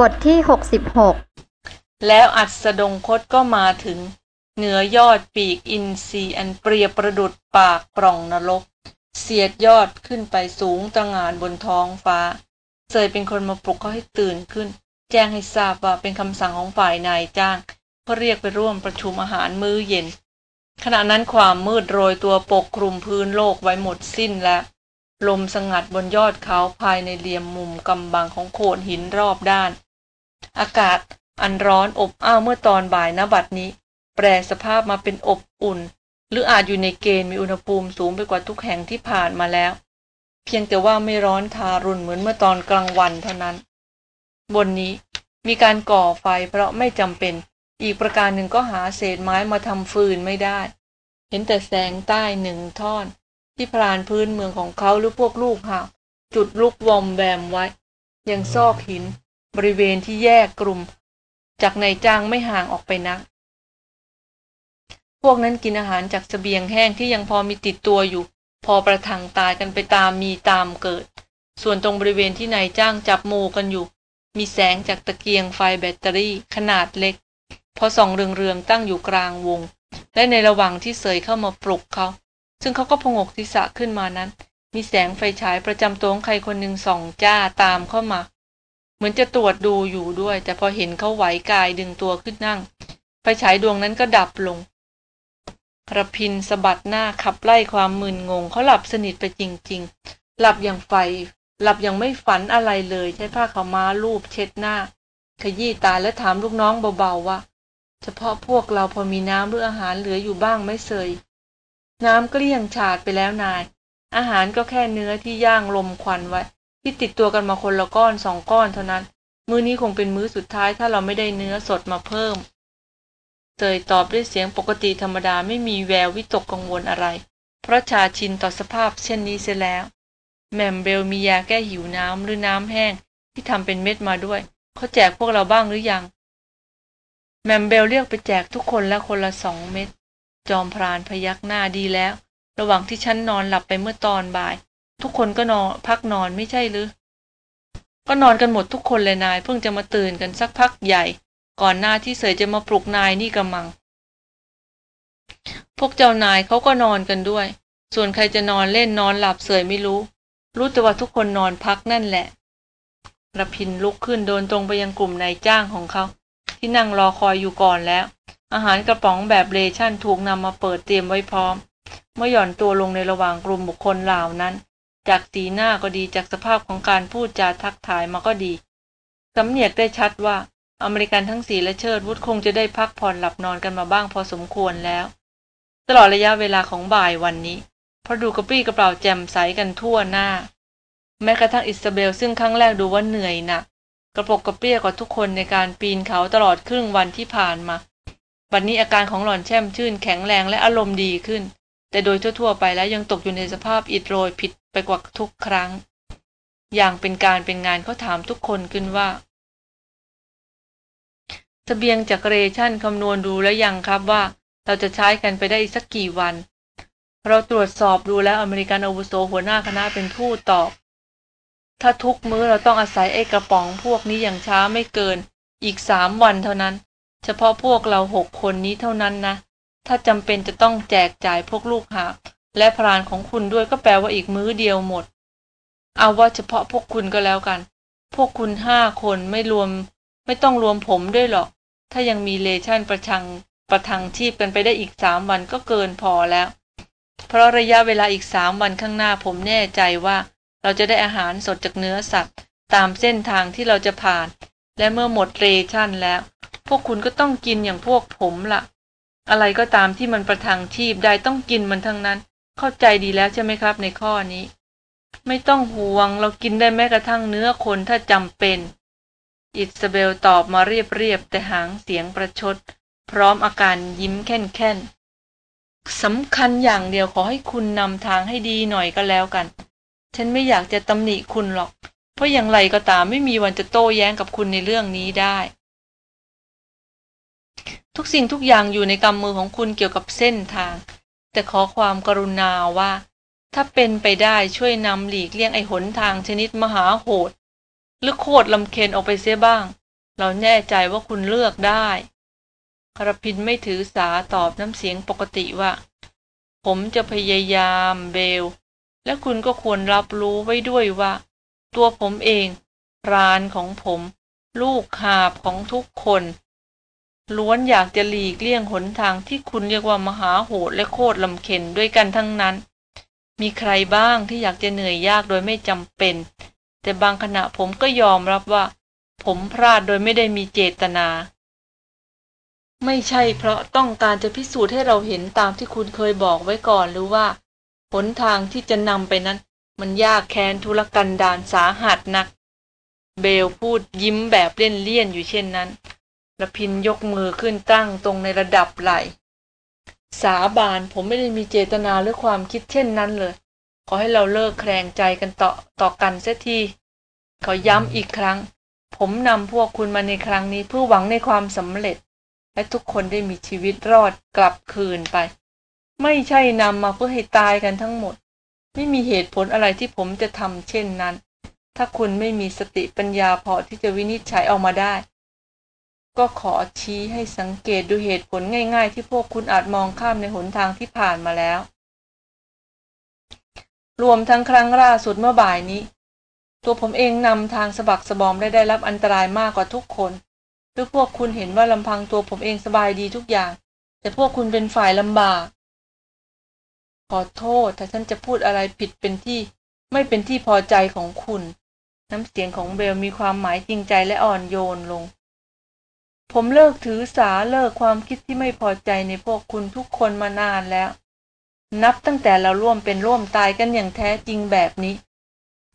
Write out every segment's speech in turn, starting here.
บทที่ 66 แล้วอัศดงคตก็มาถึง เหนือยอดปีกอินทรีอันเปรียบประดุดปากปล่องนรก เสียดยอดขึ้นไปสูงตระงานบนท้องฟ้า เสยเป็นคนมาปลุกเขาให้ตื่นขึ้น แจ้งให้ทราบว่าเป็นคำสั่งของฝ่ายนายจ้างเพื่อเรียกไปร่วมประชุมอาหารมื้อเย็น ขณะนั้นความมืดโรยตัวปกคลุมพื้นโลกไว้หมดสิ้นแล้วลมสงัดบนยอดเขาภายในเหลี่ยมมุมกำบังของโขดหินรอบด้าน อากาศอันร้อนอบอ้าวเมื่อตอนบ่ายนบัดนี้ แปรสภาพมาเป็นอบอุ่น หรืออาจอยู่ในเกณฑ์มีอุณหภูมิสูงไปกว่าทุกแห่งที่ผ่านมาแล้ว เพียงแต่ว่าไม่ร้อนทารุณเหมือนเมื่อตอนกลางวันเท่านั้น บนนี้มีการก่อไฟเพราะไม่จำเป็น อีกประการหนึ่งก็หาเศษไม้มาทำฟืนไม่ได้ เห็นแต่แสงใต้หนึ่งท่อน ที่พรานพื้นเมืองของเขาหรือพวกลูกหาจุดลุกวอมแวมไว้ยังซอกหิน บริเวณที่แยกกลุ่ม จากในจ้างไม่ห่างออกไปนัก พวกนั้นกินอาหารจากสเสบียงแห้งที่ยังพอมีติดตัวอยู่ พอประทังตายกันไปตามมีตามเกิด ส่วนตรงบริเวณที่นายจ้างจับโมกันอยู่ มีแสงจากตะเกียงไฟแบตเตอรี่ขนาดเล็ก พอส่องเรืองๆตั้งอยู่กลางวง และในระหว่างที่เสยเข้ามาปลุกเขา ซึ่งเขาก็พงกศีรษะขึ้นมานั้นมีแสงไฟฉายประจำตัวของใครคนหนึ่งส่องจ้าตามเข้ามา เหมือนจะตรวจดูอยู่ด้วย แต่พอเห็นเขาไหวกายดึงตัวขึ้นนั่งไฟฉายดวงนั้นก็ดับลงระพินสะบัดหน้าขับไล่ความมึนงง เขาหลับสนิทไปจริง ๆ หลับอย่างไฟ หลับอย่างไม่ฝันอะไรเลย ใช้ผ้าขาวม้าลูบเช็ดหน้า ขยี้ตาและถามลูกน้องเบาๆว่า เฉพาะพวกเราพอมีน้ำหรืออาหารเหลืออยู่บ้างไม่เสย น้ำเกลี้ยงฉาดไปแล้วนาย อาหารก็แค่เนื้อที่ย่างลมควันไว้ ที่ติดตัวกันมาคนละก้อนสองก้อนเท่านั้น มื้อนี้คงเป็นมื้อสุดท้ายถ้าเราไม่ได้เนื้อสดมาเพิ่มเตยตอบด้วยเสียงปกติธรรมดาไม่มีแวววิตกกังวลอะไร เพราะชาชินต่อสภาพเช่นนี้เสียแล้ว แมมเบลมียาแก้หิวน้ำหรือน้ำแห้งที่ทำเป็นเม็ดมาด้วย เขาแจกพวกเราบ้างหรือยัง แมมเบลเรียกไปแจกทุกคนละคนละสองเม็ด จอมพรานพยักหน้าดีแล้ว ระหว่างที่ฉันนอนหลับไปเมื่อตอนบ่าย ทุกคนก็นอนพักนอนไม่ใช่หรือ ก็นอนกันหมดทุกคนเลยนาย เพิ่งจะมาตื่นกันสักพักใหญ่ ก่อนหน้าที่เสยจะมาปลุกนายนี่กำมัง พวกเจ้านายเขาก็นอนกันด้วย ส่วนใครจะนอนเล่นนอนหลับเสยไม่รู้ รู้แต่ว่าทุกคนนอนพักนั่นแหละระพินลุกขึ้นโดนตรงไปยังกลุ่มนายจ้างของเขา ที่นั่งรอคอยอยู่ก่อนแล้ว อาหารกระป๋องแบบเลชั่นถูกนำมาเปิดเตรียมไว้พร้อม เมื่อหย่อนตัวลงในระหว่างกลุ่มบุคคลเหล่านั้น จากสีหน้าก็ดีจากสภาพของการพูดจาทักทายมาก็ดีสำเนียกได้ชัดว่าอเมริกันทั้งสี่และเชิดวุธคงจะได้พักผ่อนหลับนอนกันมาบ้างพอสมควรแล้ว ตลอดระยะเวลาของบ่ายวันนี้เพราะดูกระปรี้กระเปร่าแจ่มใสกันทั่วหน้า แม้กระทั่งอิสเบล ซึ่งครั้งแรกดูว่าเหนื่อยหนักกระปลกกระเปลี้ยกว่าทุกคนในการปีนเขาตลอดครึ่งวันที่ผ่านมา วันนี้อาการของหล่อนแช่มชื่นแข็งแรงและอารมณ์ดีขึ้น แต่โดยทั่วๆไปแล้วยังตกอยู่ในสภาพอิดโรยผิดไปกว่าทุกครั้ง อย่างเป็นการเป็นงานเขาถามทุกคนขึ้นว่าสเบียงจากเรชั่นคำนวณดูแล้วยังครับว่าเราจะใช้กันไปได้สักกี่วัน เราตรวจสอบดูแล้วอเมริกันอาวุโสหัวหน้าคณะเป็นผู้ตอบ ถ้าทุกมื้อเราต้องอาศัยไอ้กระป๋องพวกนี้อย่างช้าไม่เกิน อีกสามวันเท่านั้น เฉพาะพวกเราหกคนนี้เท่านั้นนะ ถ้าจำเป็นจะต้องแจกจ่ายพวกลูกหาและพรานของคุณด้วยก็แปลว่าอีกมื้อเดียวหมด เอาว่าเฉพาะพวกคุณก็แล้วกัน พวกคุณห้าคนไม่รวม ไม่ต้องรวมผมด้วยหรอก ถ้ายังมีเลชั่นประชังประทังชีพกันไปได้อีกสามวันก็เกินพอแล้ว เพราะระยะเวลาอีกสามวันข้างหน้าผมแน่ใจว่า เราจะได้อาหารสดจากเนื้อสัตว์ ตามเส้นทางที่เราจะผ่าน และเมื่อหมดเรชั่นแล้ว พวกคุณก็ต้องกินอย่างพวกผมละ่ะ อะไรก็ตามที่มันประทังชีพได้ต้องกินมันทั้งนั้น เข้าใจดีแล้วใช่ไหมครับ ในข้อนี้ ไม่ต้องห่วงเรากินได้แม้กระทั่งเนื้อคนถ้าจำเป็น อิสเบลตอบมาเรียบๆแต่หางเสียงประชด พร้อมอาการยิ้มแค่นๆสำคัญอย่างเดียวขอให้คุณนำทางให้ดีหน่อยก็แล้วกัน ฉันไม่อยากจะตำหนิคุณหรอก เพราะอย่างไรก็ตามไม่มีวันจะโต้แย้งกับคุณในเรื่องนี้ได้ ทุกสิ่งทุกอย่างอยู่ในกำมือของคุณเกี่ยวกับเส้นทาง แต่ขอความกรุณาว่า ถ้าเป็นไปได้ช่วยนำหลีกเลี่ยงไอ้หนทางชนิดมหาโหด หรือโคตรลำเค็นออกไปเสียบ้าง เราแน่ใจว่าคุณเลือกได้คารพินไม่ถือสาตอบน้ำเสียงปกติว่า ผมจะพยายามเบล และคุณก็ควรรับรู้ไว้ด้วยว่า ตัวผมเอง รานของผม ลูกหาบของทุกคน ล้วนอยากจะหลีกเลี่ยงหนทางที่คุณเรียกว่ามหาโหดและโคตรลำเค็นด้วยกันทั้งนั้น มีใครบ้างที่อยากจะเหนื่อยยากโดยไม่จำเป็น แต่บางขณะผมก็ยอมรับว่า ผมพลาดโดยไม่ได้มีเจตนา ไม่ใช่เพราะต้องการจะพิสูจน์ให้เราเห็นตามที่คุณเคยบอกไว้ก่อนหรือว่า หนทางที่จะนำไปนั้น มันยากแค้นทุรกันดารสาหัสนัก เบลพูดยิ้มแบบเล่นเลี่ยนอยู่เช่นนั้น ระพินยกมือขึ้นตั้งตรงในระดับไหล สาบานผมไม่ได้มีเจตนาหรือความคิดเช่นนั้นเลย ขอให้เราเลิกแคลงใจกันต่อต่อกันเสียทีขอย้ำอีกครั้ง ผมนำพวกคุณมาในครั้งนี้เพื่อหวังในความสำเร็จ และทุกคนได้มีชีวิตรอดกลับคืนไป ไม่ใช่นำมาเพื่อให้ตายกันทั้งหมด ไม่มีเหตุผลอะไรที่ผมจะทำเช่นนั้น ถ้าคุณไม่มีสติปัญญาพอที่จะวินิจฉัยออกมาได้ ก็ขอชี้ให้สังเกตดูเหตุผลง่าย ๆ ที่พวกคุณอาจมองข้ามในหนทางที่ผ่านมาแล้ว รวมทั้งครั้งล่าสุดเมื่อบ่ายนี้ ตัวผมเองนำทางสะบักสะบอมได้ได้รับอันตรายมากกว่าทุกคนหรือพวกคุณเห็นว่าลำพังตัวผมเองสบายดีทุกอย่าง แต่พวกคุณเป็นฝ่ายลำบาก ขอโทษถ้าฉันจะพูดอะไรผิดเป็นที่ไม่เป็นที่พอใจของคุณ น้ำเสียงของเบลมีความหมายจริงใจและอ่อนโยนลง ผมเลิกถือสาเลิกความคิดที่ไม่พอใจในพวกคุณทุกคนมานานแล้ว นับตั้งแต่เราร่วมเป็นร่วมตายกันอย่างแท้จริงแบบนี้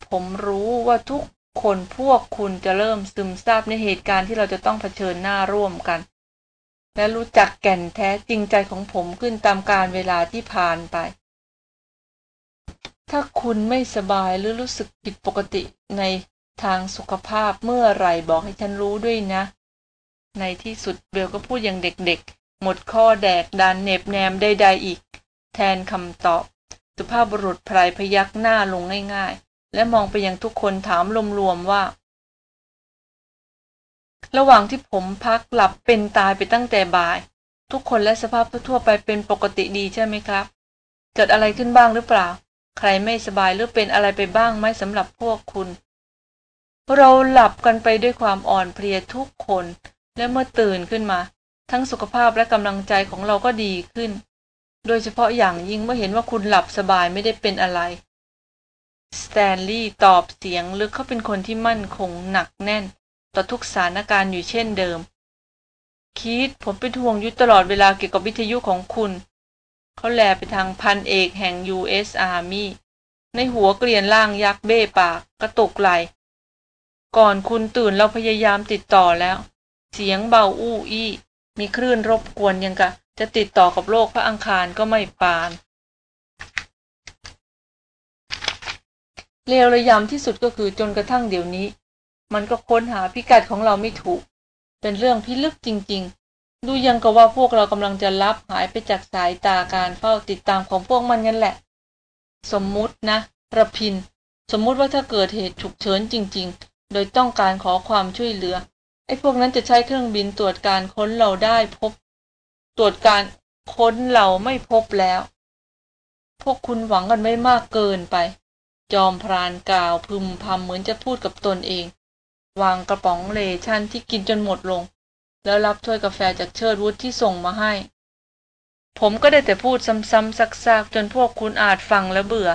ผมรู้ว่าทุกคนพวกคุณจะเริ่มซึมซาบในเหตุการณ์ที่เราจะต้องเผชิญหน้าร่วมกัน และรู้จักแก่นแท้จริงใจของผมขึ้นตามการเวลาที่ผ่านไป ถ้าคุณไม่สบายหรือรู้สึกผิดปกติในทางสุขภาพเมื่อไหร่บอกให้ฉันรู้ด้วยนะ ในที่สุดเบลก็พูดอย่างเด็กๆ หมดข้อแดกดันเน็บแนมใดๆอีก แทนคำตอบ สุภาพบุรุษไพรพยักหน้าลงง่ายๆ และมองไปยังทุกคนถามรวมๆว่า ระหว่างที่ผมพักหลับเป็นตายไปตั้งแต่บ่าย ทุกคนและสภาพทั่วไปเป็นปกติดีใช่ไหมครับ เกิดอะไรขึ้นบ้างหรือเปล่า ใครไม่สบายหรือเป็นอะไรไปบ้างไหมสำหรับพวกคุณ เราหลับกันไปด้วยความอ่อนเพลียทุกคน และเมื่อตื่นขึ้นมา ทั้งสุขภาพและกำลังใจของเราก็ดีขึ้น โดยเฉพาะอย่างยิ่งเมื่อเห็นว่าคุณหลับสบายไม่ได้เป็นอะไร สแตนลีย์ตอบเสียงลึกเขาเป็นคนที่มั่นคงหนักแน่น ต่อทุกสถานการณ์อยู่เช่นเดิม คิดผมเป็นห่วงอยู่ตลอดเวลาเกี่ยวกับวิทยุของคุณ เขาแลไปทางพันเอกแห่ง U.S. Army ในหัวเกลียนล่างยักษ์เบ้ปาก กระตุกไหล ก่อนคุณตื่นเราพยายามติดต่อแล้ว เสียงเบาอู้อี้มีคลื่นรบกวนยังกะ จะติดต่อกับโลกพระอังคารก็ไม่ปานเลวระยำที่สุดก็คือจนกระทั่งเดี๋ยวนี้ มันก็ค้นหาพิกัดของเราไม่ถูก เป็นเรื่องพิลึกจริง ๆ ดูยังกับว่าพวกเรากำลังจะลับหายไปจากสายตาการเฝ้าติดตามของพวกมันงั้นแหละ สมมุตินะระพิน สมมุติว่าถ้าเกิดเหตุฉุกเฉินจริง ๆ โดยต้องการขอความช่วยเหลือ ไอ้พวกนั้นจะใช้เครื่องบินตรวจการค้นเราได้พบ ตรวจการค้นเราไม่พบแล้ว พวกคุณหวังกันไม่มากเกินไป จอมพรานกล่าวพึมพำเหมือนจะพูดกับตนเอง วางกระป๋องเลชั่นที่กินจนหมดลง แล้วรับถ้วยกาแฟจากเชิดวุฒที่ส่งมาให้ ผมก็ได้แต่พูดซ้ำๆซักๆ จนพวกคุณอาจฟังแล้วเบื่อ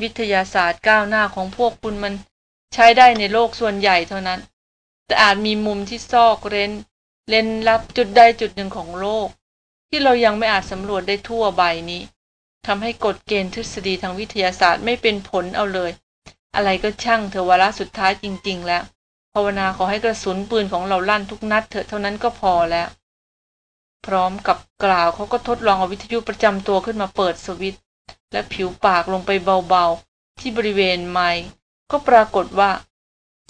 วิทยาศาสตร์ก้าวหน้าของพวกคุณมันใช้ได้ในโลกส่วนใหญ่เท่านั้น แต่อาจมีมุมที่ซอกเร้น เล่นลับจุดใดจุดหนึ่งของโลก ที่เรายังไม่อาจสำรวจได้ทั่วใบนี้ทำให้กฎเกณฑ์ทฤษฎีทางวิทยาศาสตร์ไม่เป็นผลเอาเลย อะไรก็ช่างเถอวาระสุดท้ายจริง ๆ แล้วภาวนาขอให้กระสุนปืนของเราลั่นทุกนัดเถอะเท่านั้นก็พอแล้ว พร้อมกับกล่าวเขาก็ทดลองเอาวิทยุประจำตัวขึ้นมาเปิดสวิตช์และผิวปากลงไปเบาๆ ที่บริเวณไมค์ก็ปรากฏว่า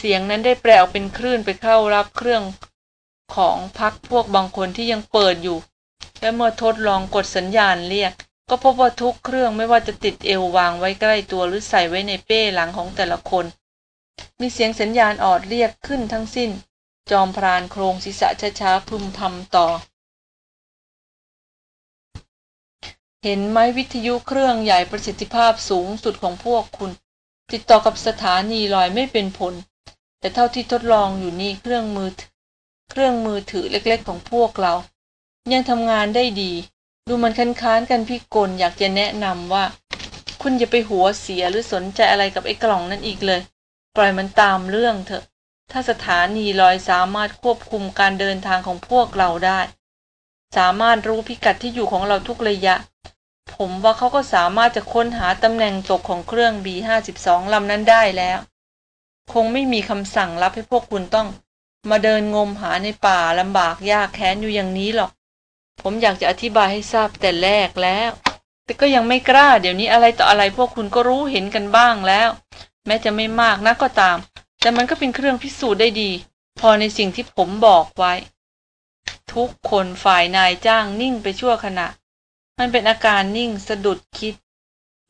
เสียงนั้นได้แปลออกเป็นคลื่นไปเข้ารับเครื่องของพักพวกบางคนที่ยังเปิดอยู่ และเมื่อทดลองกดสัญญาณเรียก ก็พบว่าทุกเครื่องไม่ว่าจะติดเอววางไว้ใกล้ตัวหรือใส่ไว้ในเป้หลังของแต่ละคน มีเสียงสัญญาณออดเรียกขึ้นทั้งสิ้น จอมพรานโครงศีรษะช้าๆพึมพำต่อ เห็นไหมวิทยุเครื่องใหญ่ประสิทธิภาพสูงสุดของพวกคุณ ติดต่อกับสถานีลอยไม่เป็นผล แต่เท่าที่ทดลองอยู่นี่เครื่องมือ เครื่องมือถือเล็กๆของพวกเรา ยังทำงานได้ดี ดูมันคันค้านกันพี่กลอยากจะแนะนำว่า คุณอย่าไปหัวเสียหรือสนใจอะไรกับไอ้กล่องนั่นอีกเลย ปล่อยมันตามเรื่องเถอะ ถ้าสถานีลอยสามารถควบคุมการเดินทางของพวกเราได้ สามารถรู้พิกัดที่อยู่ของเราทุกระยะ ผมว่าเขาก็สามารถจะค้นหาตำแหน่งตกของเครื่อง B52 ลำนั้นได้แล้ว คงไม่มีคำสั่งรับให้พวกคุณต้อง มาเดินงมหาในป่าลำบากยากแค้นอยู่อย่างนี้หรอก ผมอยากจะอธิบายให้ทราบแต่แรกแล้ว แต่ก็ยังไม่กล้า เดี๋ยวนี้อะไรต่ออะไรพวกคุณก็รู้เห็นกันบ้างแล้ว แม้จะไม่มากนักก็ตาม แต่มันก็เป็นเครื่องพิสูจน์ได้ดี พอในสิ่งที่ผมบอกไว้ ทุกคนฝ่ายนายจ้างนิ่งไปชั่วขณะ มันเป็นอาการนิ่งสะดุดคิด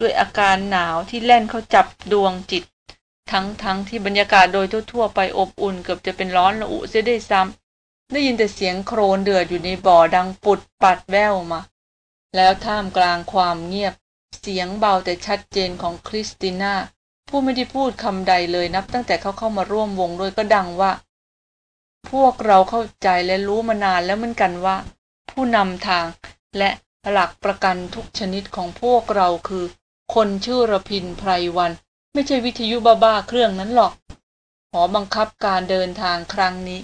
ด้วยอาการหนาวที่แล่นเข้าจับดวงจิต ทั้งทั้งที่บรรยากาศโดยทั่วๆไปอบอุ่นเกือบจะเป็นร้อนระอุเสียได้ซ้ำได้ยินแต่เสียงโครนเดือดอยู่ในบ่อดังปุดปัดแววมา แล้วท่ามกลางความเงียบ เสียงเบาแต่ชัดเจนของคริสติน่าผู้ไม่ได้พูดคำใดเลยนับ ตั้งแต่เขาเข้ามาร่วมวงด้วยก็ดังว่า พวกเราเข้าใจและรู้มานานแล้วเหมือนกันว่า ผู้นำทางและหลักประกันทุกชนิดของพวกเราคือ คนชื่อระพินไพรวัน ไม่ใช่วิทยุบ้าๆเครื่องนั้นหรอก หอบังคับการเดินทางครั้งนี้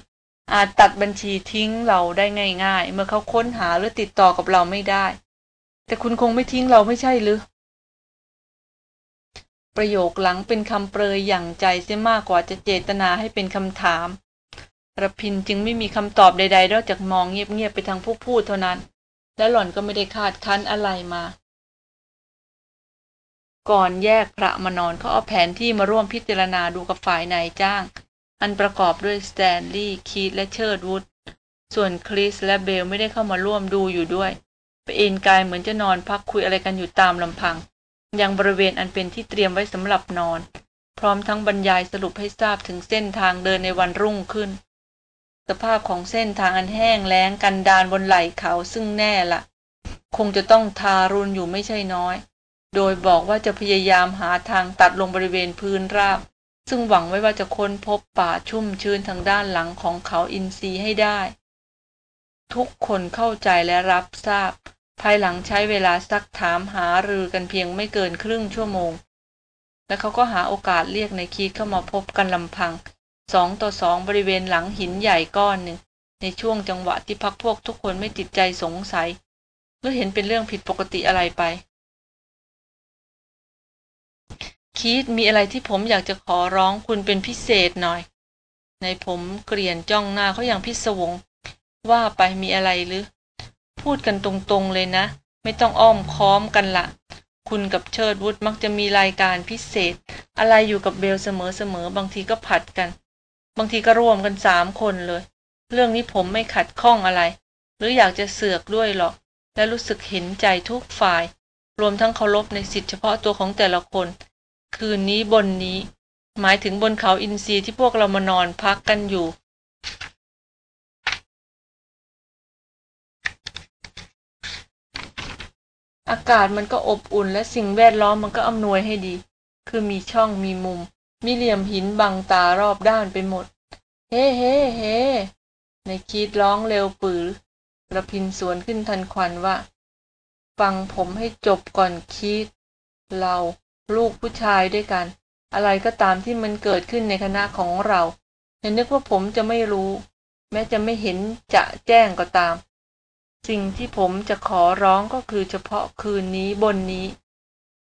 อาจตัดบัญชีทิ้งเราได้ง่าย ๆ เมื่อเขาค้นหาหรือติดต่อกับเราไม่ได้ แต่คุณคงไม่ทิ้งเราไม่ใช่หรือ ประโยคหลังเป็นคำเปรยอย่างใจเสียมากกว่าจะเจตนาให้เป็นคำถามรพินทร์จึงไม่มีคำตอบใดๆนอกจากมองเงียบๆไปทางผู้พูดเท่านั้น และหล่อนก็ไม่ได้คาดคั้นอะไรมา ก่อนแยกผละมานอนเขาเอาแผนที่มาร่วมพิจารณาดูกับฝ่ายนายจ้าง อันประกอบด้วยสแตนลีย์คีตและเชิร์ดวูดส่วนคริสและเบลไม่ได้เข้ามาร่วมดูอยู่ด้วยไปเอนกายเหมือนจะนอนพักคุยอะไรกันอยู่ตามลำพัง ยังบริเวณอันเป็นที่เตรียมไว้สำหรับนอน พร้อมทั้งบรรยายสรุปให้ทราบถึงเส้นทางเดินในวันรุ่งขึ้น สภาพของเส้นทางอันแห้งแล้งกันดานบนไหล่เขาซึ่งแน่ละ คงจะต้องทารุณอยู่ไม่ใช่น้อย โดยบอกว่าจะพยายามหาทางตัดลงบริเวณพื้นราบ ซึ่งหวังไว้ว่าจะค้นพบป่าชุ่มชื้นทางด้านหลังของเขาอินทรีให้ได้ ทุกคนเข้าใจและรับทราบ ภายหลังใช้เวลาซักถามหารือกันเพียงไม่เกินครึ่งชั่วโมง และเขาก็หาโอกาสเรียกในคีดเข้ามาพบกันลำพังสองต่อสองบริเวณหลังหินใหญ่ก้อนหนึ่ง ในช่วงจังหวะที่พักพวกทุกคนไม่ติดใจสงสัยหรือเห็นเป็นเรื่องผิดปกติอะไรไป คีดมีอะไรที่ผมอยากจะขอร้องคุณเป็นพิเศษหน่อย ในผมเกลียนจ้องหน้าเขาอย่างพิศวง ว่าไปมีอะไรหรือ พูดกันตรงๆเลยนะ ไม่ต้องอ้อมค้อมกันละ คุณกับเชิดวุฒมักจะมีรายการพิเศษ อะไรอยู่กับเบลเสมอๆ บางทีก็ผัดกัน บางทีก็รวมกันสามคนเลย เรื่องนี้ผมไม่ขัดข้องอะไร หรืออยากจะเสือกด้วยหรอก และรู้สึกเห็นใจทุกฝ่าย รวมทั้งเคารพในสิทธิเฉพาะตัวของแต่ละคน คืนนี้บนนี้ หมายถึงบนเขาอินทรีที่พวกเรามานอนพักกันอยู่ อากาศมันก็อบอุ่นและสิ่งแวดล้อมมันก็อำนวยให้ดี คือมีช่องมีมุม มีเหลี่ยมหินบังตารอบด้านไปหมด เฮ้เฮ้เฮ้ในคีดร้องเร็วปือระพินสวนขึ้นทันควันว่า ฟังผมให้จบก่อนคีดเราลูกผู้ชายด้วยกัน อะไรก็ตามที่มันเกิดขึ้นในคณะของเราเห็นนึกว่าผมจะไม่รู้ แม้จะไม่เห็นจะแจ้งก็ตาม สิ่งที่ผมจะขอร้องก็คือเฉพาะคืนนี้บนนี้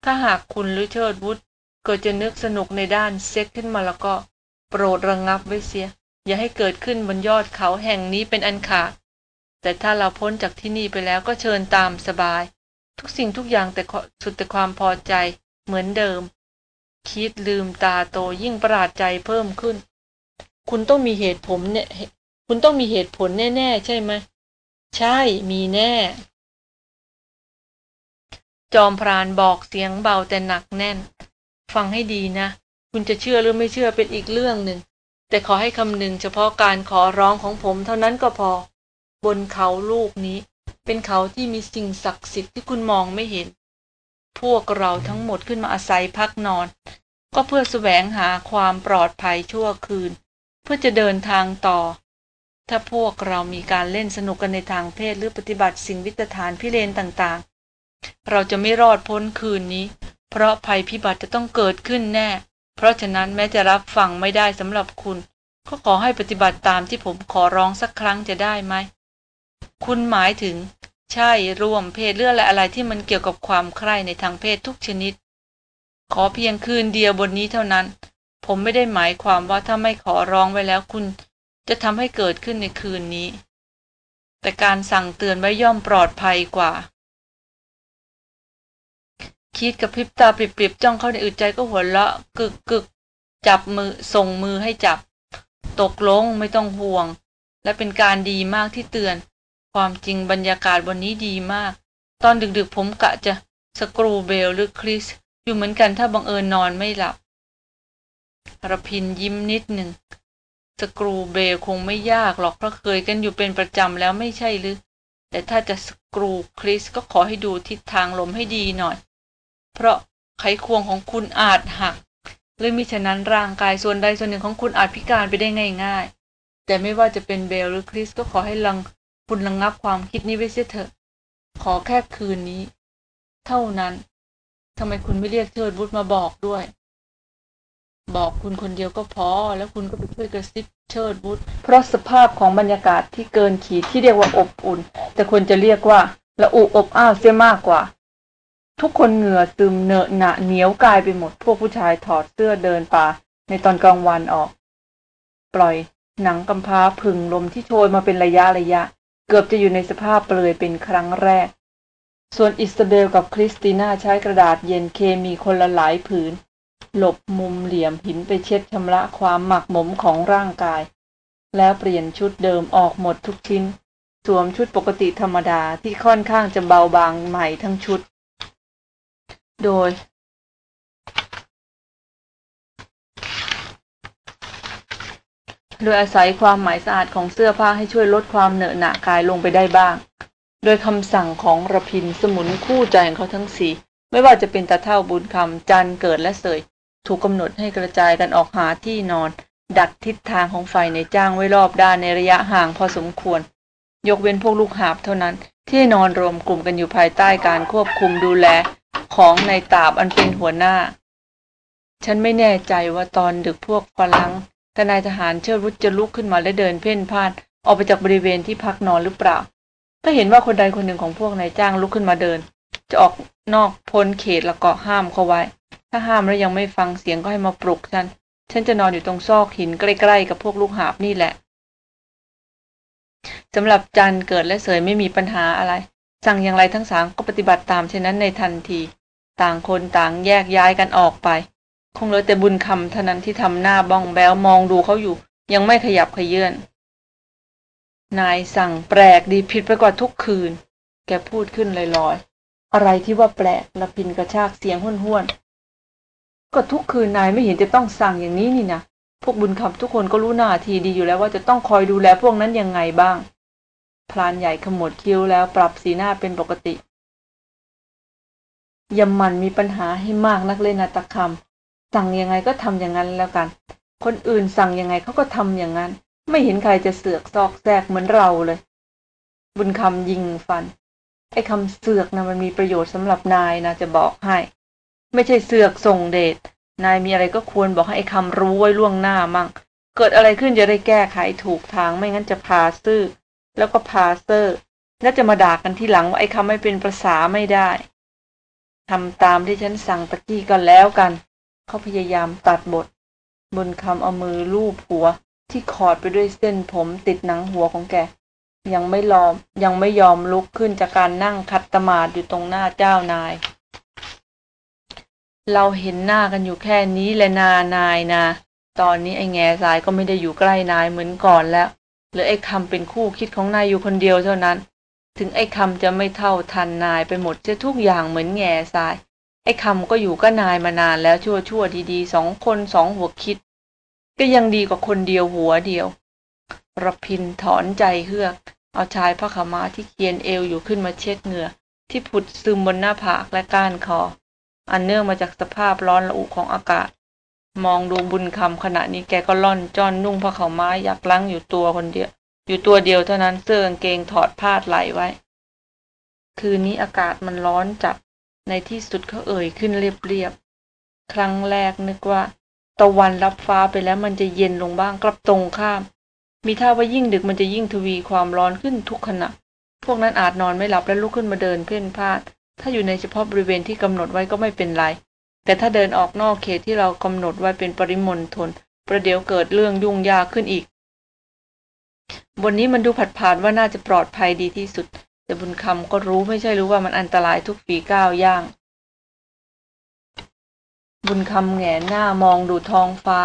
ถ้าหากคุณหรือเชิดวุฒเกิดจะนึกสนุกในด้านเซ็กขึ้นมาแล้วก็ โปรดระงงับไว้เสีย อย่าให้เกิดขึ้นบนยอดเขาแห่งนี้เป็นอันขาดแต่ถ้าเราพ้นจากที่นี่ไปแล้วก็เชิญตามสบาย ทุกสิ่งทุกอย่างแต่สุดแต่ความพอใจเหมือนเดิม คิดลืมตาโตยิ่งประหลาดใจเพิ่มขึ้น คุณต้องมีเหตุผลเนี่ย คุณต้องมีเหตุผลแน่ ๆ ใช่ไหม ใช่มีแน่ จอมพรานบอกเสียงเบาแต่หนักแน่น ฟังให้ดีนะ คุณจะเชื่อหรือไม่เชื่อเป็นอีกเรื่องหนึ่ง แต่ขอให้คำนึงเฉพาะการขอร้องของผมเท่านั้นก็พอ บนเขาลูกนี้ เป็นเขาที่มีสิ่งศักดิ์สิทธิ์ที่คุณมองไม่เห็น พวกเราทั้งหมดขึ้นมาอาศัยพักนอน ก็เพื่อแสวงหาความปลอดภัยชั่วคืน เพื่อจะเดินทางต่อ ถ้าพวกเรามีการเล่นสนุกกันในทางเพศหรือปฏิบัติสิ่งวิตฐานพิเรนต่างๆ เราจะไม่รอดพ้นคืนนี้ เพราะภัยพิบัติจะต้องเกิดขึ้นแน่ เพราะฉะนั้นแม้จะรับฟังไม่ได้สำหรับคุณ ก็ขอให้ปฏิบัติตามที่ผมขอร้องสักครั้งจะได้ไหม คุณหมายถึง ใช่ร่วมเพศเรื่องอะอะไรที่มันเกี่ยวกับความใคร่ในทางเพศทุกชนิด ขอเพียงคืนเดียวบนนี้เท่านั้น ผมไม่ได้หมายความว่าถ้าไม่ขอร้องไว้แล้วคุณ จะทำให้เกิดขึ้นในคืนนี้ แต่การสั่งเตือนไว้ย่อมปลอดภัยกว่า คิดกับพริบตาปริบๆจ้องเข้าในอึดใจก็หัวเราะกึกกึกจับมือส่งมือให้จับ ตกลงไม่ต้องห่วง และเป็นการดีมากที่เตือน ความจริงบรรยากาศวันนี้ดีมาก ตอนดึกๆผมกะจะสกรูเบลหรือคริส อยู่เหมือนกันถ้าบังเอิญนอนไม่หลับระพินยิ้มนิดหนึ่ง สกรูเบลคงไม่ยากหรอกเพราะเคยกันอยู่เป็นประจำแล้วไม่ใช่หรือ แต่ถ้าจะสกรูคริสก็ขอให้ดูทิศทางลมให้ดีหน่อย เพราะไขควงของคุณอาจหัก หรือมิฉะนั้นร่างกายส่วนใดส่วนหนึ่งของคุณอาจพิการไปได้ง่าย ๆ แต่ไม่ว่าจะเป็นเบลหรือคริสก็ขอให้ลัง คุณระงงับความคิดนี้ไว้เสียเถอะ ขอแค่คืนนี้ เท่านั้นทำไมคุณไม่เรียกเชิดบุตรมาบอกด้วย บอกคุณคนเดียวก็พอ แล้วคุณก็ไปช่วยกระซิบเชิดบุตรเพราะสภาพของบรรยากาศที่เกินขีดที่เรียกว่าอบอุ่น แต่ควรจะเรียกว่าละอุอบอ้าวเสียมากกว่า ทุกคนเหงื่อซึมเนอะหนะเหนียวกายไปหมดพวกผู้ชายถอดเสื้อเดินป่า ในตอนกลางวันออก ปล่อยหนังกำพร้าผึ่งลมที่โชยมาเป็นระยะระยะ เกือบจะอยู่ในสภาพเปลือยเป็นครั้งแรก ส่วนอิสเบลกับคริสติน่าใช้กระดาษเย็นเคมีคนละหลายผืน หลบมุมเหลี่ยมหินไปเช็ดชำระความหมักหมมของร่างกาย แล้วเปลี่ยนชุดเดิมออกหมดทุกชิ้น สวมชุดปกติธรรมดาที่ค่อนข้างจะเบาบางใหม่ทั้งชุด โดย โดยอาศัยความหมายสะอาดของเสื้อผ้าให้ช่วยลดความเหนอะหนะกายลงไปได้บ้าง โดยคำสั่งของระพินสมุนคู่ใจของเขาทั้งสี่ไม่ว่าจะเป็นตาเท่าบุญคำจันเกิดและเสย ถูกกำหนดให้กระจายกันออกหาที่นอน ดักทิศทางของไฟในจ้างไว้รอบด้านในระยะห่างพอสมควร ยกเว้นพวกลูกหาบเท่านั้น ที่นอนรวมกลุ่มกันอยู่ภายใต้การควบคุมดูแลของในตาบอันเป็นหัวหน้า ฉันไม่แน่ใจว่าตอนดึกพวกฝรั่ง ทนายทหารเชิดวุฒจะลุกขึ้นมาและเดินเพ่นพ่าน ออกไปจากบริเวณที่พักนอนหรือเปล่า ถ้าเห็นว่าคนใดคนหนึ่งของพวกนายจ้างลุกขึ้นมาเดิน จะออกนอกพ้นเขตแล้วก็ห้ามเขาไว้ ถ้าห้ามแล้วยังไม่ฟังเสียงก็ให้มาปลุกฉัน ฉันจะนอนอยู่ตรงซอกหินใกล้ๆกับพวกลูกหาบนี่แหละสำหรับจันเกิดและเสยไม่มีปัญหาอะไร สั่งอย่างไรทั้งสามก็ปฏิบัติตามเช่นนั้นในทันที ต่างคนต่างแยกย้ายกันออกไป คงเหลือแต่บุญคำเท่านั้นที่ทำหน้าบ้องแบวมองดูเขาอยู่ ยังไม่ขยับขยื่นนายสั่งแปลกดีผิดไปกว่าทุกคืน แกพูดขึ้นลอยๆ อะไรที่ว่าแปลกละพินกระชากเสียงห้วนๆ ก็ทุกคืนนายไม่เห็นจะต้องสั่งอย่างนี้นี่นะพวกบุญคำทุกคนก็รู้หน้าทีดีอยู่แล้วว่าจะต้องคอยดูแลพวกนั้นยังไงบ้าง พลานใหญ่ขมวดคิ้วแล้วปรับสีหน้าเป็นปกติยำมันมีปัญหาให้มากนักเล่นนาตคำ สั่งยังไงก็ทำอย่างนั้นแล้วกัน คนอื่นสั่งยังไงเขาก็ทำอย่างนั้น ไม่เห็นใครจะเสือกซอกแซกเหมือนเราเลย บุญคำยิงฟัน ไอ้คำเสือกนะมันมีประโยชน์สำหรับนายนะจะบอกให้ ไม่ใช่เสือกส่งเดช นายมีอะไรก็ควรบอกให้ไอ้คำรู้ไว้ล่วงหน้ามั่ง เกิดอะไรขึ้นจะได้แก้ไขถูกทางไม่งั้นจะพาซื่อ แล้วก็พาเซอร์แล้วจะมาด่ากันที่หลังว่าไอ้คำไม่เป็นภาษาไม่ได้ทำตามที่ฉันสั่งตะกี้ก็แล้วกัน เขาพยายามตัดบท บนคำเอามือลูบหัว ที่ขอดไปด้วยเส้นผมติดหนังหัวของแก ยังไม่ลอมยังไม่ยอมลุกขึ้นจากการนั่งคัดตมาดอยู่ตรงหน้าเจ้านาย เราเห็นหน้ากันอยู่แค่นี้แหละนานายนา ตอนนี้ไอ้แง่สายก็ไม่ได้อยู่ใกล้นายเหมือนก่อนแล้วหรือไอ้คำเป็นคู่คิดของนายอยู่คนเดียวเท่านั้น ถึงไอ้คำจะไม่เท่าทันนายไปหมดจะทุกอย่างเหมือนแง่สาย ไอ้คำก็อยู่ก็นายมานานแล้วชั่วชั่วดีๆสองคนสองหัวคิด ก็ยังดีกว่าคนเดียวหัวเดียวรพินถอนใจเฮือก เอาชายพระขม้าที่เคียนเอวอยู่ขึ้นมาเช็ดเหงื่อ ที่ผุดซึมบนหน้าผากและก้านคอ อันเนื่องมาจากสภาพร้อนระอุของอากาศ มองดูบุญคำขณะนี้แกก็ล่อนจ้อนนุ่งผ้าขาวม้าอยากลังอยู่ตัวคนเดียว อยู่ตัวเดียวเท่านั้นเสื้อกางเกงถอดพาดไหลไว้ คืนนี้อากาศมันร้อนจัด ในที่สุดเขาเอ่ยขึ้นเรียบๆ ครั้งแรกนึกว่า ตะวันรับฟ้าไปแล้วมันจะเย็นลงบ้างกลับตรงข้าม มีท่าว่ายิ่งดึกมันจะยิ่งทวีความร้อนขึ้นทุกขณะ พวกนั้นอาจนอนไม่หลับและลุกขึ้นมาเดินเพ่นพ่านถ้าอยู่ในเฉพาะบริเวณที่กำหนดไว้ก็ไม่เป็นไร แต่ถ้าเดินออกนอกเขตที่เรากำหนดไว้เป็นปริมณฑลประเดี๋ยวเกิดเรื่องยุ่งยากขึ้นอีก บนนี้มันดูผัดผ่านว่าน่าจะปลอดภัยดีที่สุด แต่บุญคำก็รู้ไม่ใช่รู้ว่ามันอันตรายทุกฝีก้าวย่าง บุญคำแงนหน้ามองดูท้องฟ้า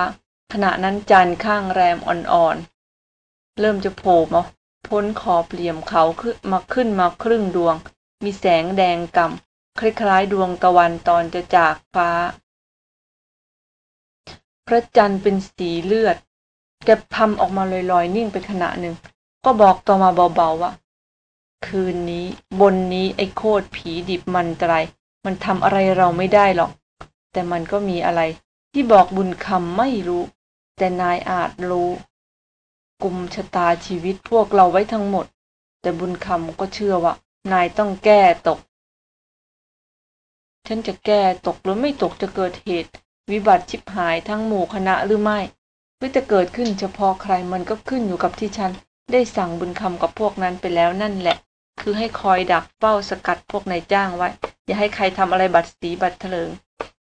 ขณะนั้นจันทร์ข้างแรมอ่อนๆ เริ่มจะโผล่มาพ้นขอบเหลี่ยมเขาขึ้นมาขึ้นมาครึ่งดวง มีแสงแดงกำคล้ายๆ ดวงตะวันตอนจะจากฟ้า พระจันทร์เป็นสีเลือดแกพำออกมาลอยๆ นิ่งไปขณะหนึ่ง ก็บอกต่อมาเบาๆว่า คืนนี้ บนนี้ไอ้โคตรผีดิบมันไตรมันทำอะไรเราไม่ได้หรอก แต่มันก็มีอะไร ที่บอกบุญคำไม่รู้ แต่นายอาจรู้กุมชะตาชีวิตพวกเราไว้ทั้งหมด แต่บุญคำก็เชื่อว่า นายต้องแก้ตก ฉันจะแก้ตกหรือไม่ตกจะเกิดเหตุ วิบัติชิบหายทั้งหมู่คณะหรือไม่หรือจะเกิดขึ้นเฉพาะใครมันก็ขึ้นอยู่กับที่ฉัน ได้สั่งบุญคำกับพวกนั้นไปแล้วนั่นแหละ คือให้คอยดักเฝ้าสกัดพวกนายจ้างไว้ อย่าให้ใครทำอะไรบัตรสีบัตรเถลิง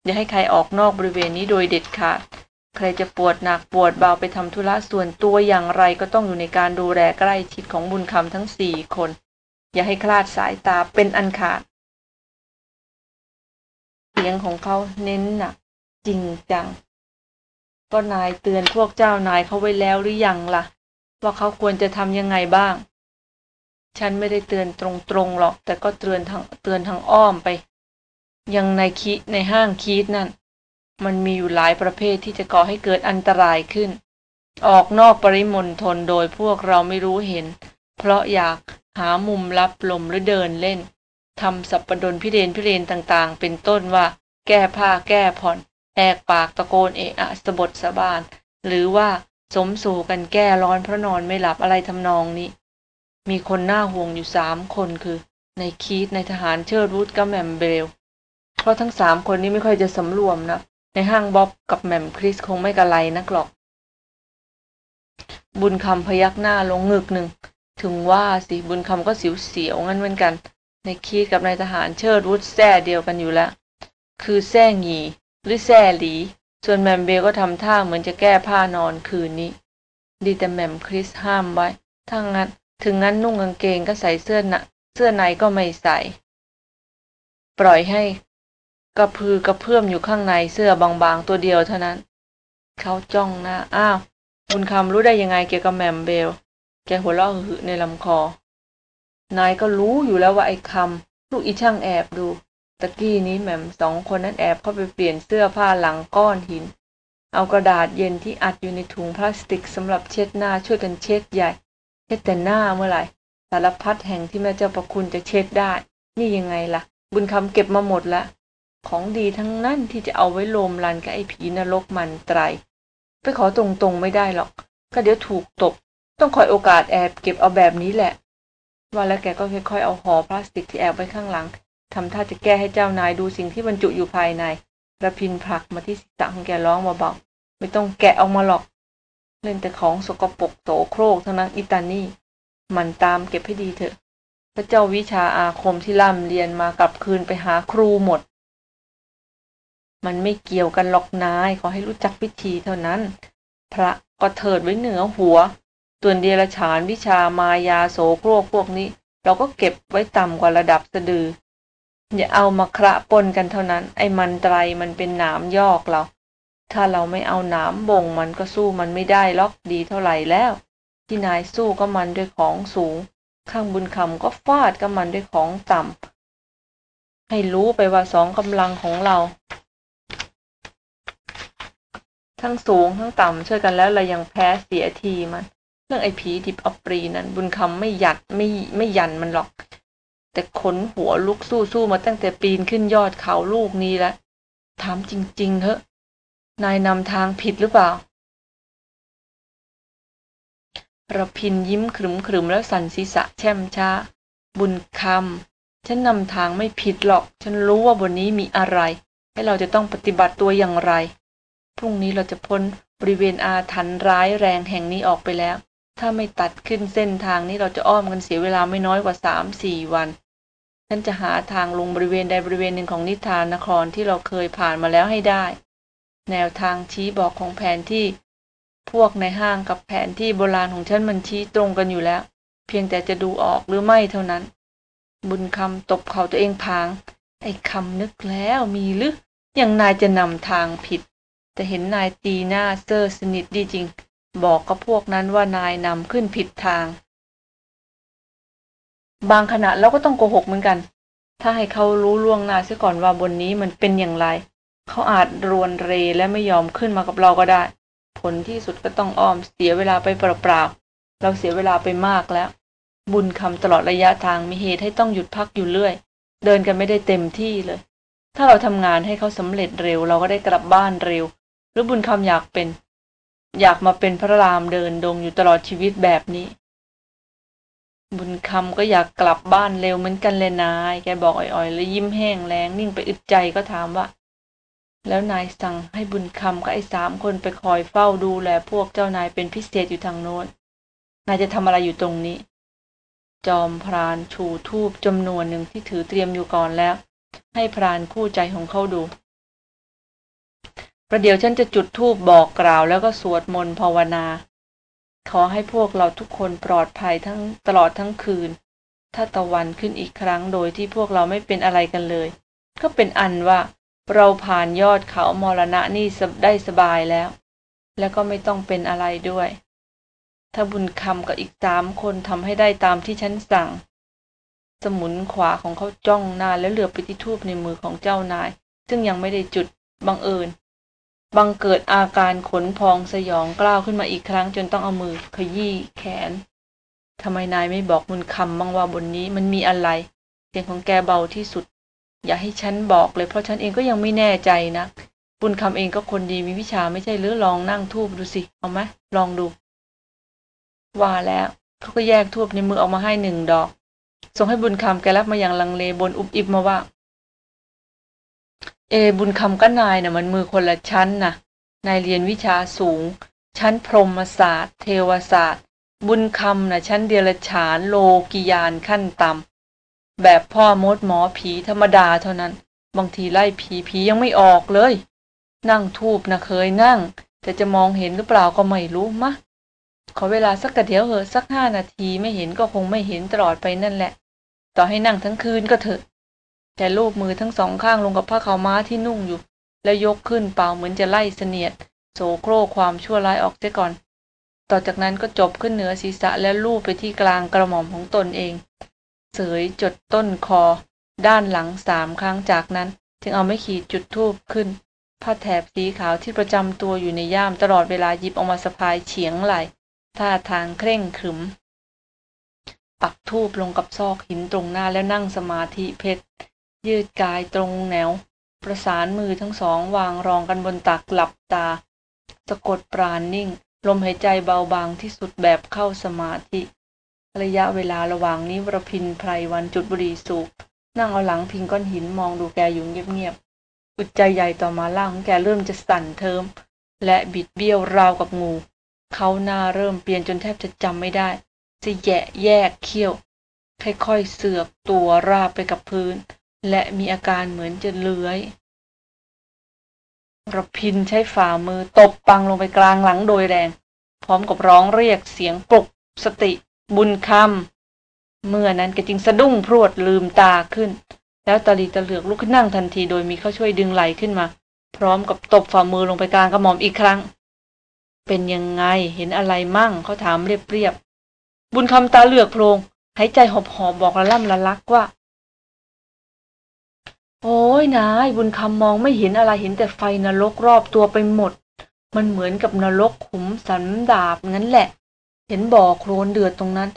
อย่าให้ใครออกนอกบริเวณนี้โดยเด็ดขาด ใครจะปวดหนักปวดเบาไปทำธุระส่วนตัวอย่างไรก็ต้องอยู่ในการดูแลใกล้ชิดของบุญคำทั้งสี่คน อย่าให้คลาดสายตาเป็นอันขาด เสียงของเขาเน้นหนักจริงจัง ก็นายเตือนพวกเจ้านายเขาไว้แล้วหรือยังล่ะ ว่าเขาควรจะทำยังไงบ้าง ฉันไม่ได้เตือนตรงๆหรอก แต่ก็เตือนทางเตือนทางอ้อมไป ยังในคีในห้างคีดนั่น มันมีอยู่หลายประเภทที่จะก่อให้เกิดอันตรายขึ้น ออกนอกปริมณฑลโดยพวกเราไม่รู้เห็น เพราะอยากหามุมลับลมหรือเดินเล่นทำสับประดนพิเรนพิเรนต่างๆ เป็นต้นว่า แก้ผ้าแก้ผ่อนแอกปากตะโกนเอะอะสะบดสะบาน หรือว่าสมสู่กันแก้ร้อนเพราะนอนไม่หลับอะไรทำนองนี้ มีคนหน้าห่วงอยู่สามคนคือในคีตในทหารเชิดวูดกับแหม่มเบล เพราะทั้งสามคนนี้ไม่ค่อยจะสำรวมนะ ในห้างบ๊อบกับแหม่มคริสคงไม่กระไรนักหรอก บุญคำพยักหน้าลงงึกหนึ่ง ถึงว่าสิบุญคำก็เสียวเสียวงั้นเหมือนกัน ในคีตกับนายทหารเชิดวูดแซ่เดียวกันอยู่แล้ว คือแซ่หงีหรือแซ่หลี ส่วนแหม่มเบลก็ทำท่าเหมือนจะแก้ผ้านอนคืนนี้ ดีแต่แหม่มคริสห้ามไว้ถ้างั้น ถึงงั้นนุ่งกางเกงก็ใส่เสื้อนะเสื้อในก็ไม่ใส่ ปล่อยให้ กระพือกระเพื่อมอยู่ข้างในเสื้อบางๆตัวเดียวเท่านั้น เขาจ้องหน้าอ้าวบุญคำรู้ได้ยังไงเกี่ยวกับแหม่มเบล แกหัวเราะหึในลำคอ นายก็รู้อยู่แล้วว่าไอ้คำลูกอีช่างแอบดู ตะกี้นี้แหม่มสองคนนั้นแอบเข้าไปเปลี่ยนเสื้อผ้าหลังก้อนหิน เอากระดาษเย็นที่อัดอยู่ในถุงพลาสติกสำหรับเช็ดหน้าช่วยกันเช็ดใหญ่ เช็ดแต่หน้าเมื่อไหร่สารพัดแห่งที่แม่เจ้าประคุณจะเช็ดได้ นี่ยังไงล่ะ บุญคำเก็บมาหมดละ ของดีทั้งนั้นที่จะเอาไว้โลมลันกับไอ้ผีนรกมันไตร ไปขอตรงๆไม่ได้หรอก ก็เดี๋ยวถูกตบ ต้องคอยโอกาสแอบเก็บเอาแบบนี้แหละ ว่าแล้วแกก็ค่อยๆเอาห่อพลาสติกที่แอบไว้ข้างหลังทำท่าจะแก้ให้เจ้านายดูสิ่งที่บรรจุอยู่ภายในระพินผลักมาที่ศีรษะของแกร้องเบาๆไม่ต้องแกะออกมาหรอก เล่นแต่ของสกปรกโสโครกทั้งนั้นอิตานี่มันตามเก็บให้ดีเถอะ พระเจ้าวิชาอาคมที่ล่ำเรียนมากลับคืนไปหาครูหมด มันไม่เกี่ยวกันหรอกนายขอให้รู้จักวิธีเท่านั้น พระก็เถิดไว้เหนือหัวส่วนเดรัจฉานวิชามายาโสโครกพวกนี้ เราก็เก็บไว้ต่ำกว่าระดับสะดืออย่าเอามาคระปนกันเท่านั้น ไอ้มันไตรมันเป็นหนามยอกเรา ถ้าเราไม่เอาหนามบ่งมันก็สู้มันไม่ได้ล็อกดีเท่าไหร่แล้ว ที่นายสู้ก็มันด้วยของสูง ข้างบุญคำก็ฟาดก็มันด้วยของต่ำให้รู้ไปว่าสองกำลังของเรา ทั้งสูงทั้งต่ำช่วยกันแล้วเรายังแพ้เสียทีมัน เรื่องไอ้ผีดิบอัปรีนั้น บุญคำไม่หยัดไม่ไม่ยันมันหรอก แต่ขนหัวลุกสู้สู้มาตั้งแต่ปีนขึ้นยอดเขาลูกนี้แล้วถามจริง ๆเถอะ นายนำทางผิดหรือเปล่าระพินยิ้มขรึมขรึมแล้วสั่นศีรษะแช่มช้า บุญคำ ฉันนำทางไม่ผิดหรอก ฉันรู้ว่าบนนี้มีอะไรให้เราจะต้องปฏิบัติตัวอย่างไร พรุ่งนี้เราจะพ้นบริเวณอาถรรพ์ร้ายแรงแห่งนี้ออกไปแล้ว ถ้าไม่ตัดขึ้นเส้นทางนี้เราจะอ้อมกันเสียเวลาไม่น้อยกว่าสามสี่วัน ฉันจะหาทางลงบริเวณใดบริเวณหนึ่งของนิทานนครที่เราเคยผ่านมาแล้วให้ได้ แนวทางชี้บอกของแผนที่ พวกในห้างกับแผนที่โบราณของฉันมันชี้ตรงกันอยู่แล้ว เพียงแต่จะดูออกหรือไม่เท่านั้น บุญคำตบเข่าตัวเองพาง ไอ้คำนึกแล้วมีหรืออย่างนายจะนำทางผิด แต่เห็นนายตีหน้าเซอร์สนิทดีจริง บอกกับพวกนั้นว่านายนำขึ้นผิดทาง บางขณะเราก็ต้องโกหกเหมือนกัน ถ้าให้เขารู้ล่วงหน้าเสียก่อนว่าบนนี้มันเป็นอย่างไร เขาอาจรวนเรและไม่ยอมขึ้นมากับเราก็ได้ ผลที่สุดก็ต้องอ้อมเสียเวลาไปเปล่าๆ เราเสียเวลาไปมากแล้ว บุญคำตลอดระยะทางมีเหตุให้ต้องหยุดพักอยู่เรื่อย เดินกันไม่ได้เต็มที่เลย ถ้าเราทำงานให้เขาสำเร็จเร็วเราก็ได้กลับบ้านเร็ว หรือบุญคำอยากเป็น อยากมาเป็นพระรามเดินดงอยู่ตลอดชีวิตแบบนี้ บุญคำก็อยากกลับบ้านเร็วเหมือนกันเลยนาย แกบอกอ่อยๆ แล้วยิ้มแห้งแรงนิ่งไปอึดใจก็ถามว่า แล้วนายสั่งให้บุญคำกับไอ้สามคนไปคอยเฝ้าดูแลพวกเจ้านายเป็นพิเศษอยู่ทางโน้น นายจะทำอะไรอยู่ตรงนี้ จอมพรานชูทูบจำนวนหนึ่งที่ถือเตรียมอยู่ก่อนแล้ว ให้พรานคู่ใจของเขาดู ประเดี๋ยวฉันจะจุดทูบบอกกล่าวแล้วก็สวดมนต์ภาวนา ขอให้พวกเราทุกคนปลอดภัยทั้งตลอดทั้งคืน ถ้าตะวันขึ้นอีกครั้งโดยที่พวกเราไม่เป็นอะไรกันเลย ก็เป็นอันว่า เราผ่านยอดเขามรณะนี่ได้สบายแล้ว แล้วก็ไม่ต้องเป็นอะไรด้วย ถ้าบุญคำกับอีกสามคนทำให้ได้ตามที่ฉันสั่ง สมุนขวาของเขาจ้องหน้าแล้วเหลือไปที่ทูบในมือของเจ้านาย ซึ่งยังไม่ได้จุดบังเอิญ บังเกิดอาการขนพองสยองกล้าวขึ้นมาอีกครั้งจนต้องเอามือขยี้แขนทำไมนายไม่บอกบุญคำบ้างว่าบนนี้มันมีอะไร เสียงของแกเบาที่สุด อย่าให้ฉันบอกเลยเพราะฉันเองก็ยังไม่แน่ใจนะบุญคำเองก็คนดีมีวิชาไม่ใช่หรือลองนั่งทูบดูสิเอาไหมลองดู ว่าแล้วเขาก็แยกทูบในมือออกมาให้หนึ่งดอก ส่งให้บุญคำแกรับมาอย่างลังเลบนอุบอิบมาว่า เอ บุญคำก็นายนะ่ะมันมือคนละชั้นนะนายเรียนวิชาสูง ชั้นพรหมศาสตร์ เทวศาสตร์ บุญคำนะ่ะชั้นเดรัจฉานโลกิยานขั้นต่ำ แบบพ่อมดหมอผีธรรมดาเท่านั้น บางทีไล่ผีผียังไม่ออกเลย นั่งทูบนะเคยนั่ง แต่จะมองเห็นหรือเปล่าก็ไม่รู้มะ ขอเวลาสักกระเดียวเหอะสักห้านาทีไม่เห็นก็คงไม่เห็นตลอดไปนั่นแหละ ต่อให้นั่งทั้งคืนก็เถอะ แต่ลูบมือทั้งสองข้างลงกับผ้าขาวม้าที่นุ่งอยู่ แล้วยกขึ้นเปล่าเหมือนจะไล่เสนียด โสโครความชั่วร้ายออกเสียก่อน ต่อจากนั้นก็จบขึ้นเหนือศีรษะและลูบไปที่กลางกระหม่อมของตนเอง เสยจดต้นคอ ด้านหลังสามครั้งจากนั้น จึงเอาไม่ขีดจุดทูบขึ้น ผ้าแถบสีขาวที่ประจำตัวอยู่ในย่ามตลอดเวลาหยิบออกมาสะพายเฉียงไหลท่าทางเคร่งขรึม ปักทูบลงกับซอกหินตรงหน้าแล้วนั่งสมาธิเพชร ยืดกายตรงแนว ประสานมือทั้งสองวางรองกันบนตักหลับตา สะกดปราณนิ่ง ลมหายใจเบาบางที่สุดแบบเข้าสมาธิ ระยะเวลาระหว่างนี้วรพินไพรวันจุดบุรีสูบนั่งเอาหลังพิงก้อนหินมองดูแกอยู่เงียบๆอึดใจใหญ่ต่อมาล่างของแกเริ่มจะสั่นเทิม และบิดเบี้ยวราวกับงู เขาหน้าเริ่มเปลี่ยนจนแทบจะจำไม่ได้จะแยะแยกเขี้ยว ค่อยๆเสือกตัวราบไปกับพื้น และมีอาการเหมือนจะเลื้อยรพินใช้ฝ่ามือตบปังลงไปกลางหลังโดยแรง พร้อมกับร้องเรียกเสียงปลุกสติ บุญคำเมื่อนั้นแกจึงสะดุ้งพรวดลืมตาขึ้น แล้วตาลีตะเหลือกลุกขึ้นนั่งทันทีโดยมีเขาช่วยดึงไหลขึ้นมา พร้อมกับตบฝ่ามือลงไปกลางกระหม่อมอีกครั้ง เป็นยังไงเห็นอะไรมั่งเขาถามเรียบๆบุญคำตาเหลือกโพลงหายใจหอบหอบบอกละล่ำละลักว่า โอ้ยนายบุญคำมองไม่เห็นอะไรเห็นแต่ไฟนรกรอบตัวไปหมด มันเหมือนกับนรกขุมสันดาบงั้นแหละ เห็นบ่อโครนเดือดตรงนั้น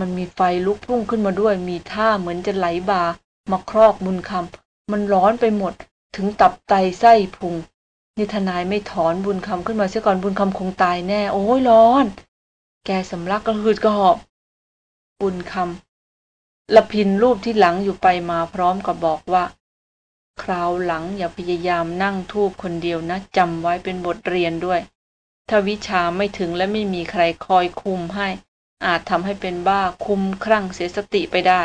มันมีไฟลุกพุ่งขึ้นมาด้วย มีท่าเหมือนจะไหลบามาครอกบุญคำมันร้อนไปหมด ถึงตับไตไส้พุงนี่ทนายไม่ถอนบุญคำขึ้นมาเสียก่อนบุญคำคงตายแน่ โอ้ยร้อน แกสำลักกระหืดกระหอบ บุญคำละพินรูปที่หลังอยู่ไปมาพร้อมกับบอกว่า คราวหลังอย่าพยายามนั่งทูบคนเดียวนะจำไว้เป็นบทเรียนด้วย ถ้าวิชาไม่ถึงและไม่มีใครคอยคุมให้ อาจทำให้เป็นบ้าคุมครั่งเสียสติไปได้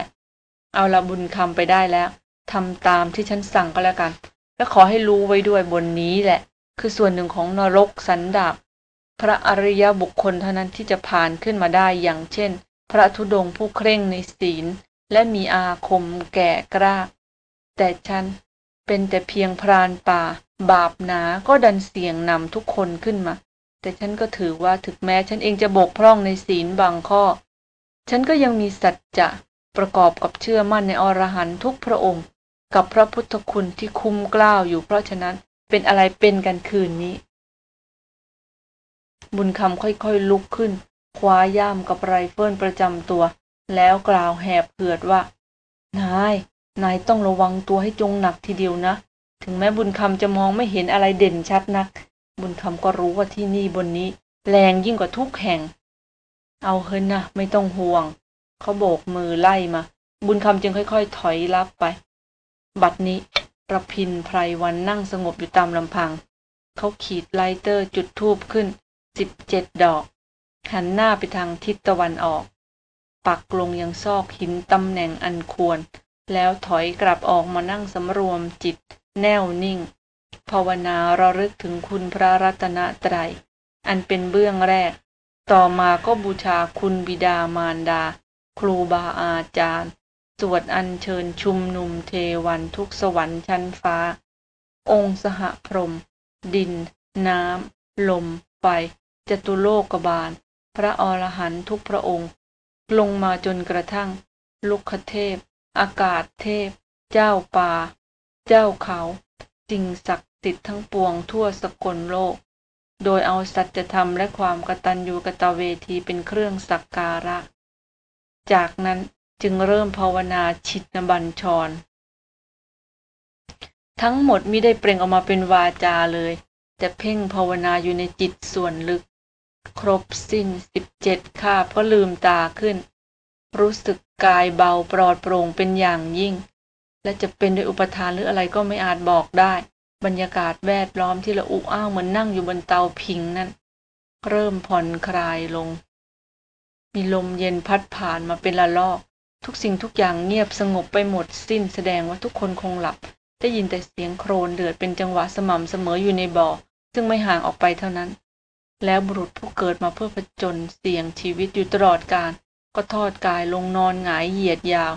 เอาละบุญคำไปได้แล้วทำตามที่ฉันสั่งก็แล้วกัน และขอให้รู้ไว้ด้วยบนนี้แหละ คือส่วนหนึ่งของนรกสันดาบพระอริยบุคคลเท่านั้นที่จะผ่านขึ้นมาได้อย่างเช่น พระธุดงค์ผู้เคร่งในศีล และมีอาคมแก่กล้า แต่ฉันเป็นแต่เพียงพรานป่า บาปหนาก็ดันเสี่ยงนำทุกคนขึ้นมา แต่ฉันก็ถือว่าถึงแม้ฉันเองจะบกพร่องในศีลบางข้อ ฉันก็ยังมีสัจจะประกอบกับเชื่อมั่นในอรหันตุกพระองค์ กับพระพุทธคุณที่คุ้มกล้าวอยู่เพราะฉะนั้นเป็นอะไรเป็นกันคืนนี้ บุญคำค่อยๆลุกขึ้น คว้าย่ามกับไรเฟิลประจำตัว แล้วกล่าวแหบเผือดว่า นาย นายต้องระวังตัวให้จงหนักทีเดียวนะ ถึงแม้บุญคำจะมองไม่เห็นอะไรเด่นชัดนัก บุญคำก็รู้ว่าที่นี่บนนี้ แรงยิ่งกว่าทุกแห่ง เอาเถอะนะไม่ต้องห่วง เขาโบกมือไล่มา บุญคำจึงค่อย ๆ ถอยลับไป บัดนี้รพินทร์ ไพรวัลย์นั่งสงบอยู่ตามลำพัง เขาขีด lighter จุดธูปขึ้นสิบเจ็ดดอก หันหน้าไปทางทิศตะวันออก ปักลงยังซอกหินตำแหน่งอันควร แล้วถอยกลับออกมานั่งสำรวมจิตแน่วนิ่ง ภาวนาระลึกถึงคุณพระรัตนตรัย อันเป็นเบื้องแรก ต่อมาก็บูชาคุณบิดามารดา ครูบาอาจารย์ สวดอัญเชิญชุมนุมเทวันทุกสวรรค์ชั้นฟ้า องค์สหพรม ดิน น้ำ ลม ไฟ จตุโลกบาล พระอรหันตุกพระองค์ ลงมาจนกระทั่ง ลุกเทพ อากาศเทพ เจ้าป่า เจ้าเขา สิ่งศักดิ สิทธิ์ทั้งปวงทั่วสกลโลก โดยเอาสัจธรรมและความกตัญญูกตเวทีเป็นเครื่องสักการะ จากนั้นจึงเริ่มภาวนาชิตนบัญชร ทั้งหมดมิได้เปล่งออกมาเป็นวาจาเลย แต่เพ่งภาวนาอยู่ในจิตส่วนลึก ครบสิ้นสิบเจ็ดคาบก็ลืมตาขึ้น รู้สึกกายเบาปลอดโปร่งเป็นอย่างยิ่ง และจะเป็นโดยอุปทานหรืออะไรก็ไม่อาจบอกได้ บรรยากาศแวดล้อมที่ละอุอ้าวเหมือนนั่งอยู่บนเตาผิงนั้น เริ่มผ่อนคลายลง มีลมเย็นพัดผ่านมาเป็นละลอก ทุกสิ่งทุกอย่างเงียบสงบไปหมดสิ้นแสดงว่าทุกคนคงหลับ ได้ยินแต่เสียงโครนเดือดเป็นจังหวะสม่ำเสมออยู่ในบ่อ ซึ่งไม่ห่างออกไปเท่านั้น แล้วบุรุษผู้เกิดมาเพื่อผจญเสี่ยงชีวิตอยู่ตลอดกาลก็ทอดกายลงนอนหงายเหยียดยาว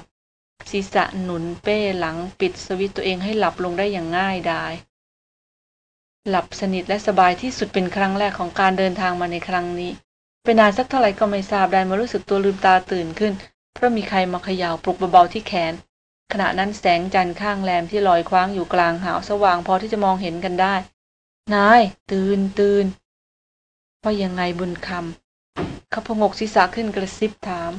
ศีรษะหนุนเป้หลังปิดสวิตตัวเองให้หลับลงได้อย่างง่ายดาย หลับสนิทและสบายที่สุดเป็นครั้งแรกของการเดินทางมาในครั้งนี้ เป็นนานสักเท่าไหร่ก็ไม่ทราบได้มารู้สึกตัวลืมตาตื่นขึ้น เพราะมีใครมาเขย่าปลุกเบาๆที่แขน ขณะนั้นแสงจันทร์ข้างแรมที่ลอยคว้างอยู่กลางหาวสว่างพอที่จะมองเห็นกันได้ นาย ตื่นตื่นว่ายังไงบุญคำเขาพงกศีรษะขึ้นกระซิบถาม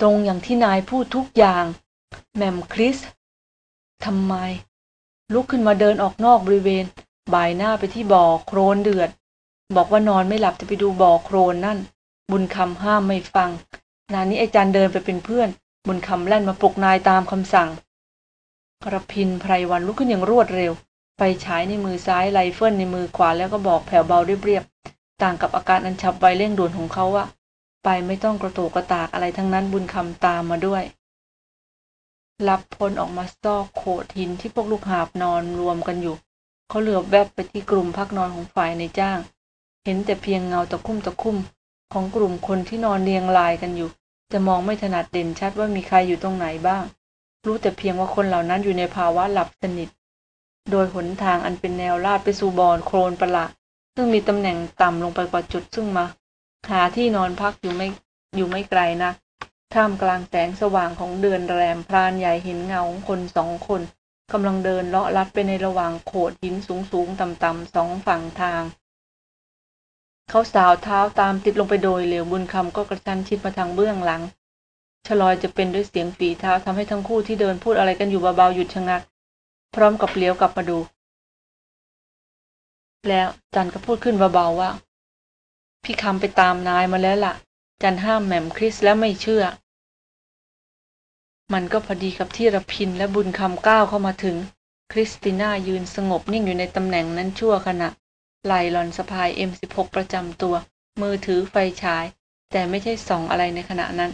ตรงอย่างที่นายพูดทุกอย่าง แมมคริสทำไม ลุกขึ้นมาเดินออกนอกบริเวณ บ่ายหน้าไปที่บ่อโครนเดือด บอกว่านอนไม่หลับจะไปดูบ่อโครนนั่น บุญคำห้ามไม่ฟัง นานนี้ไอาจารย์เดินไปเป็นเพื่อน บุญคำแล่นมาปลุกนายตามคำสั่งรพินทร์ ไพรวัลย์ลุกขึ้นอย่างรวดเร็ว ไฟฉายในมือซ้ายไรเฟิลในมือขวาแล้วก็บอกแผ่วเบาเรียบๆต่างกับอาการอันฉับไวเร่งด่วนของเขาว่า ไปไม่ต้องกระโตกกระตากอะไรทั้งนั้นบุญคำตามมาด้วย ลับพ้นออกมาซอกโขดหินที่พวกลูกหาบนอนรวมกันอยู่ เขาเหลือบแวบไปที่กลุ่มพักนอนของฝ่ายนายจ้าง เห็นแต่เพียงเงาตะคุ่มตะคุ่มของกลุ่มคนที่นอนเรียงรายกันอยู่ จะมองไม่ถนัดเด่นชัดว่ามีใครอยู่ตรงไหนบ้าง รู้แต่เพียงว่าคนเหล่านั้นอยู่ในภาวะหลับสนิท โดยหนทางอันเป็นแนวลาดไปสู่บอนโคลนประหลาดซึ่งมีตำแหน่งต่ำลงไปกว่าจุดซึ่งมา หาที่นอนพักอยู่ไม่อยู่ไม่ไกลนะัก ท่ามกลางแสงสว่างของเดือนแรมพรานใหญ่เห็นเงาของคนสองคนกำลังเดินเลาะลัดไปในระหว่างโขดหินสูงๆต่ำๆสองฝั่งทาง เขาสาวเท้าตามติดลงไปโดยเร็วบุญคำก็กระชั้นชิดมาทางเบื้องหลังชลอยจะเป็นด้วยเสียงฝีเท้าทำให้ทั้งคู่ที่เดินพูดอะไรกันอยู่เบาๆหยุดชะงัก พร้อมกับเลี้ยวกลับมาดู แล้วจันก็พูดขึ้นเบาๆว่า พี่คำไปตามนายมาแล้วล่ะ จันห้ามแหม่มคริสแล้วไม่เชื่อ มันก็พอดีกับที่ระพินและบุญคำก้าวเข้ามาถึง คริสติน่ายืนสงบนิ่งอยู่ในตำแหน่งนั้นชั่วขณะไหลหลอนสะพาย M16 ประจำตัว มือถือไฟฉาย แต่ไม่ใช่ส่องอะไรในขณะนั้น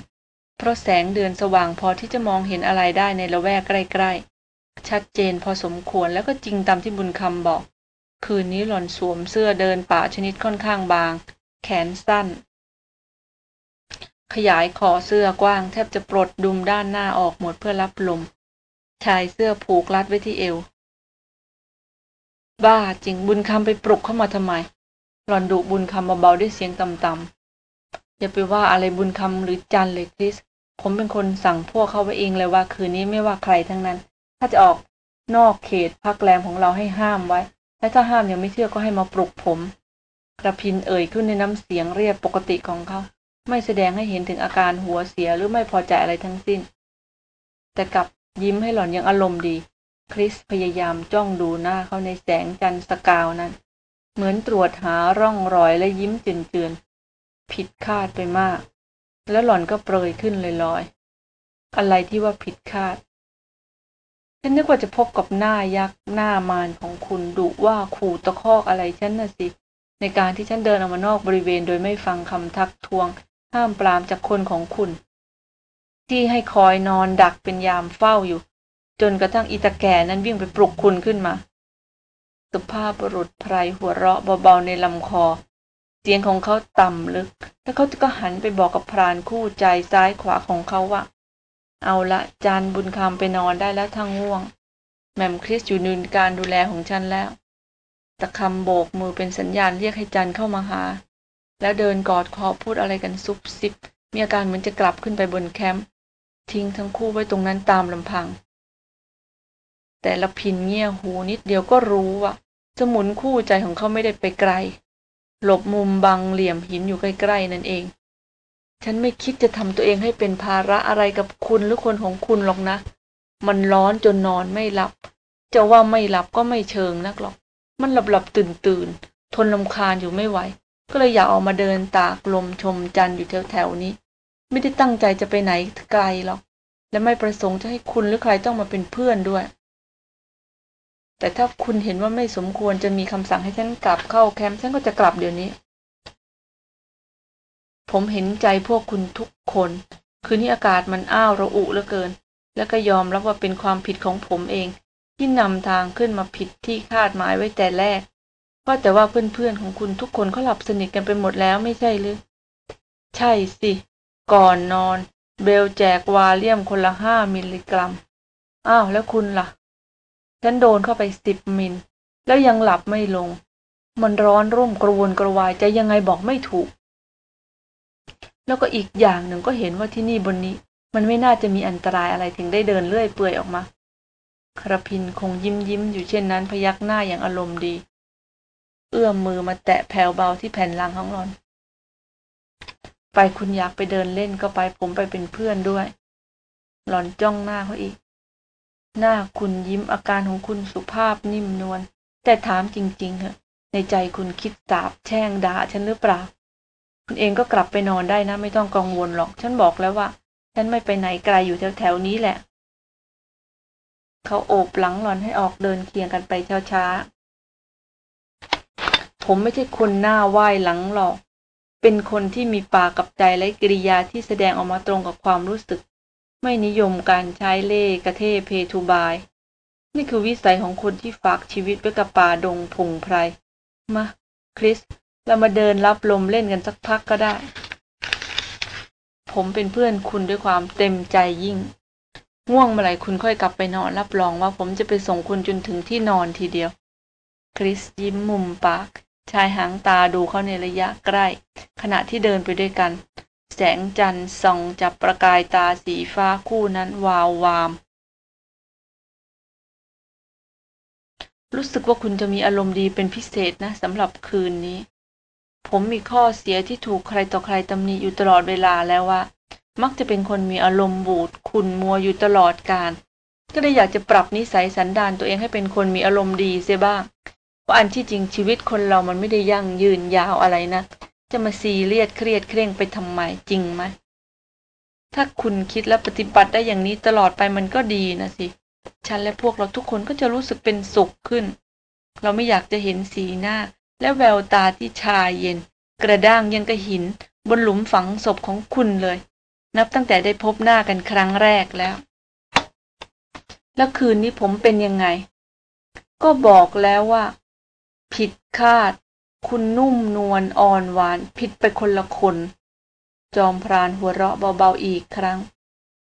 เพราะแสงเดือนสว่างพอที่จะมองเห็นอะไรได้ในละแวกใกล้ๆ ชัดเจนพอสมควรแล้วก็จริงตามที่บุญคำบอก คืนนี้หล่อนสวมเสื้อเดินป่าชนิดค่อนข้างบาง แขนสั้น ขยายคอเสื้อกว้างแทบจะปลดดุมด้านหน้าออกหมดเพื่อรับลม ชายเสื้อผูกรัดไว้ที่เอว บ้าจริงบุญคำไปปลุกเข้ามาทำไม หล่อนดุบุญคำเบาๆด้วยเสียงต่ำๆอย่าไปว่าอะไรบุญคำหรือจันเลยคริส ผมเป็นคนสั่งพวกเขาไว้เองเลยว่าคืนนี้ไม่ว่าใครทั้งนั้น ถ้าจะออกนอกเขตพักแรมของเราให้ห้ามไว้ และถ้าห้ามยังไม่เชื่อก็ให้มาปลุกผม กระพินเอ่ยขึ้นในน้ำเสียงเรียบปกติของเขา ไม่แสดงให้เห็นถึงอาการหัวเสียหรือไม่พอใจอะไรทั้งสิ้น แต่กลับยิ้มให้หล่อนยังอารมณ์ดี คริสพยายามจ้องดูหน้าเขาในแสงจันทร์สกาวนั้น เหมือนตรวจหาร่องรอยและยิ้มเจือนๆผิดคาดไปมาก แล้วหล่อนก็เปรยขึ้นลอยๆอะไรที่ว่าผิดคาดฉันนึกว่าจะพบกับหน้ายักษ์หน้ามารของคุณดุว่าขู่ตะคอกอะไรฉันน่ะสิ ในการที่ฉันเดินออกมานอกบริเวณโดยไม่ฟังคำทักทวง ห้ามปรามจากคนของคุณ ที่ให้คอยนอนดักเป็นยามเฝ้าอยู่ จนกระทั่งอีตาแก่นั้นวิ่งไปปลุกคุณขึ้นมา สุภาพบุรุษไพรหัวเราะเบาๆในลำคอ เสียงของเขาต่ำลึก แล้วเขาก็หันไปบอกกับพรานคู่ใจซ้ายขวาของเขาว่า เอาละจานบุญคำไปนอนได้แล้วทั้งง่วง แม่มคริสอยู่ในการดูแลของฉันแล้วตะคำโบกมือเป็นสัญญาณเรียกให้จันเข้ามาหา แล้วเดินกอดคอพูดอะไรกันซุบซิบ มีอาการเหมือนจะกลับขึ้นไปบนแคมป์ทิ้งทั้งคู่ไว้ตรงนั้นตามลำพัง แต่ละพินเงี่ยหูนิดเดียวก็รู้ว่าสมุนคู่ใจของเขาไม่ได้ไปไกล หลบมุมบังเหลี่ยมหินอยู่ใกล้ๆนั่นเอง ฉันไม่คิดจะทำตัวเองให้เป็นภาระอะไรกับคุณหรือคนของคุณหรอกนะ มันร้อนจนนอนไม่หลับ จะว่าไม่หลับก็ไม่เชิงนักหรอก มันหลับหลับตื่นตื่นทนลำคาญอยู่ไม่ไหว ก็เลยอยากออกมาเดินตากลมชมจันทร์อยู่แถวแถวนี้ ไม่ได้ตั้งใจจะไปไหนไกลหรอก และไม่ประสงค์จะให้คุณหรือใครต้องมาเป็นเพื่อนด้วย แต่ถ้าคุณเห็นว่าไม่สมควรจะมีคำสั่งให้ฉันกลับเข้าแคมป์ฉันก็จะกลับเดี๋ยวนี้ ผมเห็นใจพวกคุณทุกคน คืนนี้อากาศมันอ้าวระอุเหลือเกิน และก็ยอมรับว่าเป็นความผิดของผมเอง ที่นำทางขึ้นมาผิดที่คาดหมายไว้แต่แรก ว่าแต่ว่าเพื่อนๆของคุณทุกคนเขาหลับสนิทกันไปหมดแล้วไม่ใช่หรือ ใช่สิ ก่อนนอน เบลแจกวาเลียมคนละห้ามิลลิกรัม อ้าวแล้วคุณล่ะ ฉันโดนเข้าไปสิบมิล แล้วยังหลับไม่ลง มันร้อนรุ่มกระวนกระวายใจยังไงบอกไม่ถูก แล้วก็อีกอย่างหนึ่งก็เห็นว่าที่นี่บนนี้ มันไม่น่าจะมีอันตรายอะไรถึงได้เดินเลื่อยเปื่อยออกมาครพินคงยิ้มยิ้มอยู่เช่นนั้นพยักหน้าอย่างอารมณ์ดี เอื้อมมือมาแตะแผ่วเบาที่แผ่นหลังของหลอน ไปคุณอยากไปเดินเล่นก็ไปผมไปเป็นเพื่อนด้วย หลอนจ้องหน้าเขาอีก หน้าคุณยิ้มอาการของคุณสุภาพนิ่มนวลแต่ถามจริงๆเหอะในใจคุณคิดสาบแช่งด่าฉันหรือเปล่า คุณเองก็กลับไปนอนได้นะ ไม่ต้องกังวลหรอก ฉันบอกแล้วว่า ฉันไม่ไปไหนไกลอยู่แถวๆนี้แหละ เขาโอบหลังหลอนให้ออกเดินเคียงกันไปช้าๆ ผมไม่ใช่คนหน้าไหว้หลังหรอก เป็นคนที่มีปากกับใจและกิริยาที่แสดงออกมาตรงกับความรู้สึก ไม่นิยมการใช้เล่ห์กระเทเพทุบาย นี่คือวิสัยของคนที่ฝากชีวิตไว้กับป่าดงพงไพร มา คริส เรามาเดินรับลมเล่นกันสักพักก็ได้ ผมเป็นเพื่อนคุณด้วยความเต็มใจยิ่ง ง่วงเมื่อไหร่คุณค่อยกลับไปนอนรับรองว่าผมจะไปส่งคุณจนถึงที่นอนทีเดียวคริสยิ้มมุมปาก ชายหางตาดูเขาในระยะใกล้ ขณะที่เดินไปด้วยกัน แสงจันทร์ส่องจับประกายตาสีฟ้าคู่นั้นวาววาม รู้สึกว่าคุณจะมีอารมณ์ดีเป็นพิเศษนะสำหรับคืนนี้ ผมมีข้อเสียที่ถูกใครต่อใครตำหนิอยู่ตลอดเวลาแล้วว่า มักจะเป็นคนมีอารมณ์บูดขุนมัวอยู่ตลอดการ ก็เลยอยากจะปรับนิสัยสันดานตัวเองให้เป็นคนมีอารมณ์ดีเสียบ้าง เพราะอันที่จริงชีวิตคนเรามันไม่ได้ยั่งยืนยาวอะไรนะ จะมาซีเรียสเครียดเคร่งไปทำไมจริงไหม ถ้าคุณคิดและปฏิบัติได้อย่างนี้ตลอดไปมันก็ดีนะสิ ฉันและพวกเราทุกคนก็จะรู้สึกเป็นสุขขึ้น เราไม่อยากจะเห็นสีหน้า และแววตาที่ชาเย็น กระด้างยังกระหิน บนหลุมฝังศพของคุณเลย นับตั้งแต่ได้พบหน้ากันครั้งแรกแล้ว แล้วคืนนี้ผมเป็นยังไง ก็บอกแล้วว่า ผิดคาด คุณนุ่มนวลอ่อนหวานผิดไปคนละคน จอมพรานหัวเราะเบาๆอีกครั้ง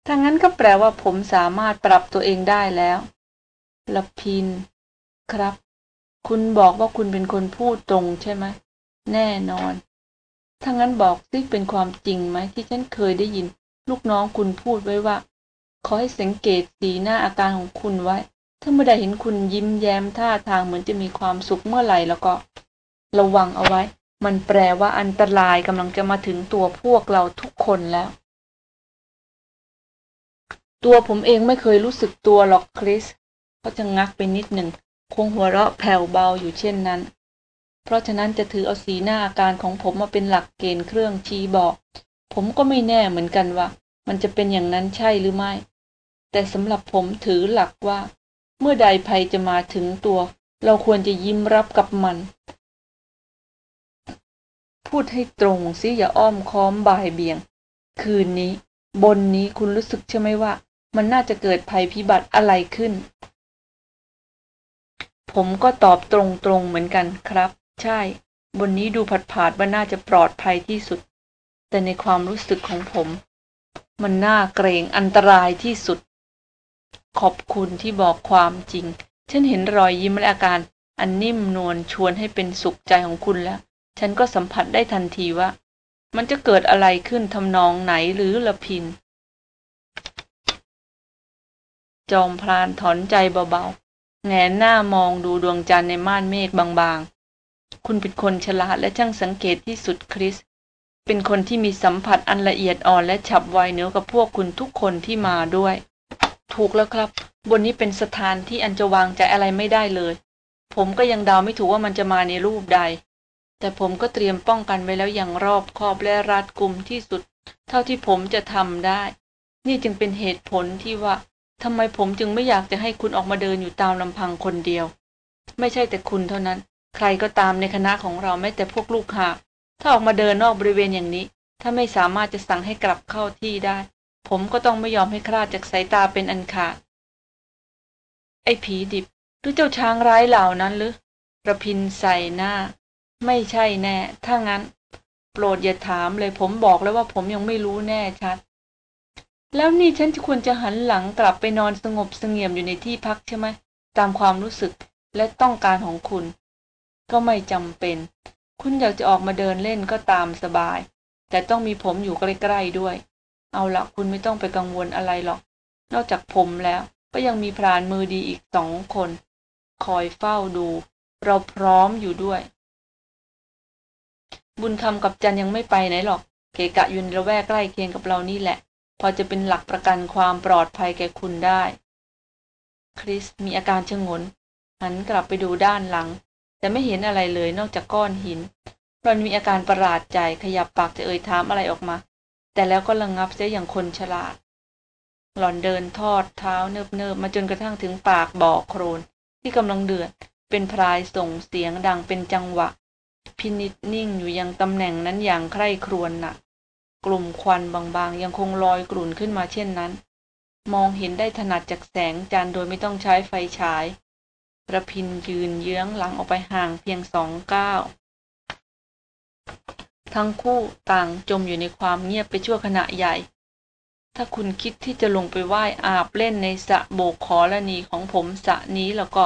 ถ้างั้นก็แปลว่าผมสามารถปรับตัวเองได้แล้วละพิน ครับ คุณบอกว่าคุณเป็นคนพูดตรงใช่ไหม แน่นอน ถ้างั้นบอกซิเป็นความจริงไหมที่ฉันเคยได้ยิน ลูกน้องคุณพูดไว้ว่า ขอให้สังเกตสีหน้าอาการของคุณไว้ ถ้าเมื่อใดเห็นคุณยิ้มแย้มท่าทางเหมือนจะมีความสุขเมื่อไหร่แล้วก็ ระวังเอาไว้ มันแปลว่าอันตรายกำลังจะมาถึงตัวพวกเราทุกคนแล้ว ตัวผมเองไม่เคยรู้สึกตัวหรอกคริสเขาจะงักไปนิดหนึ่งคงหัวเราะแผ่วเบาอยู่เช่นนั้น เพราะฉะนั้นจะถือเอาสีหน้าอาการของผมมาเป็นหลักเกณฑ์เครื่องชี้บอก ผมก็ไม่แน่เหมือนกันว่า มันจะเป็นอย่างนั้นใช่หรือไม่ แต่สำหรับผมถือหลักว่า เมื่อใดภัยจะมาถึงตัว เราควรจะยิ้มรับกับมัน พูดให้ตรงสิอย่าอ้อมค้อมบ่ายเบี่ยง คืนนี้ บนนี้คุณรู้สึกใช่ไหมว่า มันน่าจะเกิดภัยพิบัติอะไรขึ้น ผมก็ตอบตรงๆเหมือนกันครับ ใช่ บนนี้ดูผัดผาดว่าน่าจะปลอดภัยที่สุด แต่ในความรู้สึกของผม มันน่าเกรงอันตรายที่สุด ขอบคุณที่บอกความจริง ฉันเห็นรอยยิ้มและอาการ อันนิ่มนวลชวนให้เป็นสุขใจของคุณแล้ว ฉันก็สัมผัสได้ทันทีว่า มันจะเกิดอะไรขึ้นทำนองไหนหรือละพิน จอมพรานถอนใจเบาๆแงนหน้ามองดูดวงจันทร์ในม่านเมฆบางๆ คุณเป็นคนฉลาดและช่างสังเกตที่สุดคริส เป็นคนที่มีสัมผัสอันละเอียดอ่อนและฉับไวเหนือกว่าพวกคุณทุกคนที่มาด้วย ถูกแล้วครับ บนนี้เป็นสถานที่อันจะวางใจอะไรไม่ได้เลย ผมก็ยังเดาไม่ถูกว่ามันจะมาในรูปใด แต่ผมก็เตรียมป้องกันไว้แล้วอย่างรอบคอบและรัดกุมที่สุด เท่าที่ผมจะทำได้ นี่จึงเป็นเหตุผลที่ว่าทำไมผมจึงไม่อยากจะให้คุณออกมาเดินอยู่ตามลำพังคนเดียว ไม่ใช่แต่คุณเท่านั้น ใครก็ตามในคณะของเราแม้แต่พวกลูกหาถ้าออกมาเดินนอกบริเวณอย่างนี้ ถ้าไม่สามารถจะสั่งให้กลับเข้าที่ได้ ผมก็ต้องไม่ยอมให้คลาดจากสายตาเป็นอันขาด ไอ้ผีดิบหรือเจ้าช้างร้ายเหล่านั้นหรือระพินใส่หน้า ไม่ใช่แน่ ถ้างั้น โปรดอย่าถามเลยผมบอกแล้วว่าผมยังไม่รู้แน่ชัด แล้วนี่ฉันควรจะหันหลังกลับไปนอนสงบเสงี่ยมอยู่ในที่พักใช่ไหม ตามความรู้สึกและต้องการของคุณ ก็ไม่จำเป็น คุณอยากจะออกมาเดินเล่นก็ตามสบาย แต่ต้องมีผมอยู่ใกล้ๆด้วย เอาละคุณไม่ต้องไปกังวลอะไรหรอก นอกจากผมแล้วก็ยังมีพรานมือดีอีกสองคน คอยเฝ้าดู เราพร้อมอยู่ด้วย บุญคำกับจันยังไม่ไปไหนหรอก เกกะยู่ในละแวกใกล้เคียงกับเรานี่แหละ พอจะเป็นหลักประกันความปลอดภัยแก่คุณได้ คริสมีอาการชงน หันกลับไปดูด้านหลัง แต่ไม่เห็นอะไรเลยนอกจากก้อนหินหลอนมีอาการประหลาดใจขยับปากจะเอ่ยถามอะไรออกมา แต่แล้วก็ระงงับเสียอย่างคนฉลาด หล่อนเดินทอดเท้าเนิบๆมาจนกระทั่งถึงปากบ่อโครน ที่กำลังเดือด เป็นพรายส่งเสียงดังเป็นจังหวะ พินิจนิ่งอยู่ยังตำแหน่งนั้นอย่างใคร่ครวญหนักกลุ่มควันบางๆ ยังคงลอยกลุ่นขึ้นมาเช่นนั้น มองเห็นได้ถนัดจากแสงจันทร์โดยไม่ต้องใช้ไฟฉายระพินยืนเยื้องหลังออกไปห่างเพียงสองก้าว ทั้งคู่ต่างจมอยู่ในความเงียบไปชั่วขณะใหญ่ ถ้าคุณคิดที่จะลงไปไหว้อาบเล่นในสระโบกขอละนีของผมสระนี้แล้วก็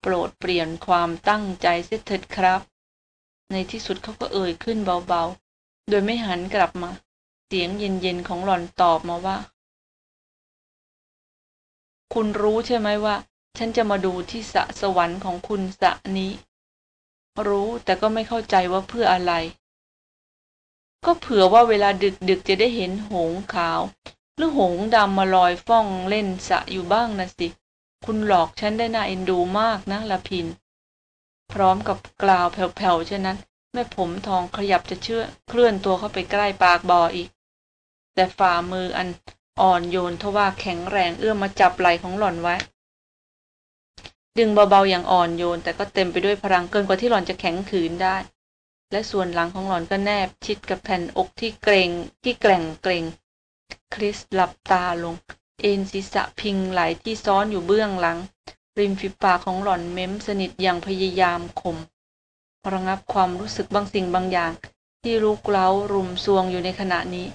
โปรดเปลี่ยนความตั้งใจเสียเถิดครับ ในที่สุดเขาก็เอ่ยขึ้นเบาๆ โดยไม่หันกลับมา เสียงเย็นๆของหล่อนตอบมาว่า คุณรู้ใช่ไหมว่า ฉันจะมาดูที่สะสวรรค์ของคุณสะนี้ รู้แต่ก็ไม่เข้าใจว่าเพื่ออะไร ก็เผื่อว่าเวลาดึกๆจะได้เห็นหงขาว หรือหงดำมาลอยฟ้องเล่นสะอยู่บ้างนะสิ คุณหลอกฉันได้น่าเอ็นดูมากนะละพิน พร้อมกับกล่าวแผ่วๆเช่นนั้น แม่ผมทองขยับจะเชื่อเคลื่อนตัวเข้าไปใกล้ปากบ่ออีก แต่ฝ่ามืออันอ่อนโยนทว่าแข็งแรงเอื้อมมาจับไหล่ของหล่อนไว้ ดึงเบาๆอย่างอ่อนโยนแต่ก็เต็มไปด้วยพลังเกินกว่าที่หล่อนจะแข็งขืนได้ และส่วนหลังของหล่อนก็แนบชิดกับแผ่นอกที่เกรงที่แกร่งเกรงคริสหลับตาลง เอ็นศีรษะพิงไหลที่ซ้อนอยู่เบื้องหลัง ริมฝีปากของหล่อนเม้มสนิทอย่างพยายามข่มระงับความรู้สึกบางสิ่งบางอย่าง ที่ลุกเล้ารุมซวงอยู่ในขณะนี้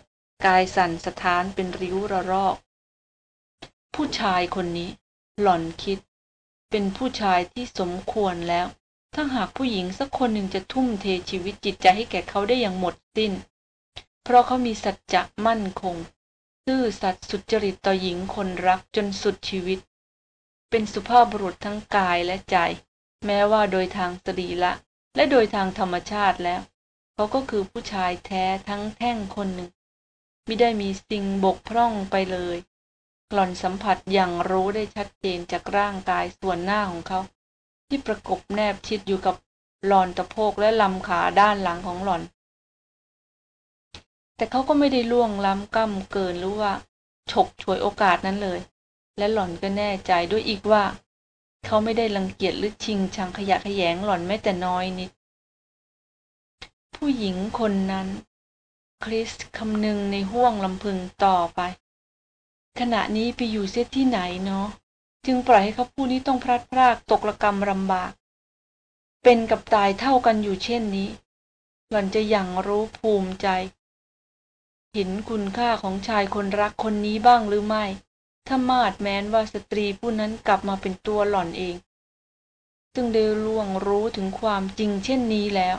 กายสั่นสะท้านเป็นริ้วระรอก ผู้ชายคนนี้ หล่อนคิด เป็นผู้ชายที่สมควรแล้ว ถ้าหากผู้หญิงสักคนหนึ่งจะทุ่มเทชีวิตจิตใจให้แก่เขาได้อย่างหมดสิ้น เพราะเขามีสัจจะมั่นคง ซื่อสัตย์สุจริตต่อหญิงคนรักจนสุดชีวิต เป็นสุภาพบุรุษทั้งกายและใจ แม้ว่าโดยทางสรีละ และโดยทางธรรมชาติแล้ว เขาก็คือผู้ชายแท้ทั้งแท่งคนหนึ่งไม่ได้มีสิ่งบกพร่องไปเลย หล่อนสัมผัสอย่างรู้ได้ชัดเจนจากร่างกายส่วนหน้าของเขา ที่ประกบแนบชิดอยู่กับหลอนตะโพกและลำขาด้านหลังของหล่อน แต่เขาก็ไม่ได้ล่วงล้ำก้ำเกินหรือว่า ฉกฉวยโอกาสนั้นเลย และหล่อนก็แน่ใจด้วยอีกว่า เขาไม่ได้รังเกียจหรือชิงชังขยะขยงหล่อนแม้แต่น้อยนิด ผู้หญิงคนนั้น คริสคำนึงในห้วงลำพึงต่อไป ขณะนี้ไปอยู่เสียที่ไหนเนาะ จึงปล่อยให้เขาผู้นี้ต้องพลัดพรากตกระกรรมลำบาก เป็นกับตายเท่ากันอยู่เช่นนี้ หล่อนจะยังรู้ภูมิใจ เห็นคุณค่าของชายคนรักคนนี้บ้างหรือไม่ ถ้ามาดแม้นว่าสตรีผู้นั้นกลับมาเป็นตัวหล่อนเอง ซึ่งได้ล่วงรู้ถึงความจริงเช่นนี้แล้ว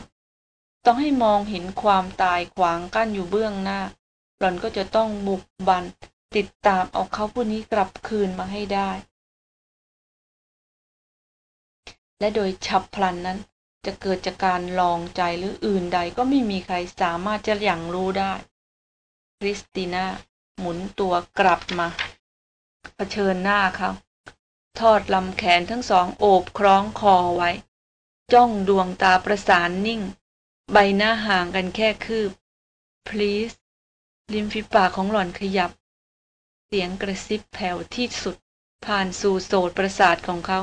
ต้องให้มองเห็นความตายขวางกั้นอยู่เบื้องหน้า หล่อนก็จะต้องบุกบันติดตามเอาเขาผู้นี้กลับคืนมาให้ได้ และโดยฉับพลันนั้น จะเกิดจากการลองใจหรืออื่นใดก็ไม่มีใครสามารถจะอย่างรู้ได้คริสติน่าหมุนตัวกลับมาเผชิญหน้าเขาทอดลำแขนทั้งสองโอบคล้องคอไว้ จ้องดวงตาประสานนิ่ง ใบหน้าห่างกันแค่คืบ please ริมฝีปากของหล่อนขยับ เสียงกระซิบแผ่วที่สุด ผ่านสู่โสดประสาทของเขา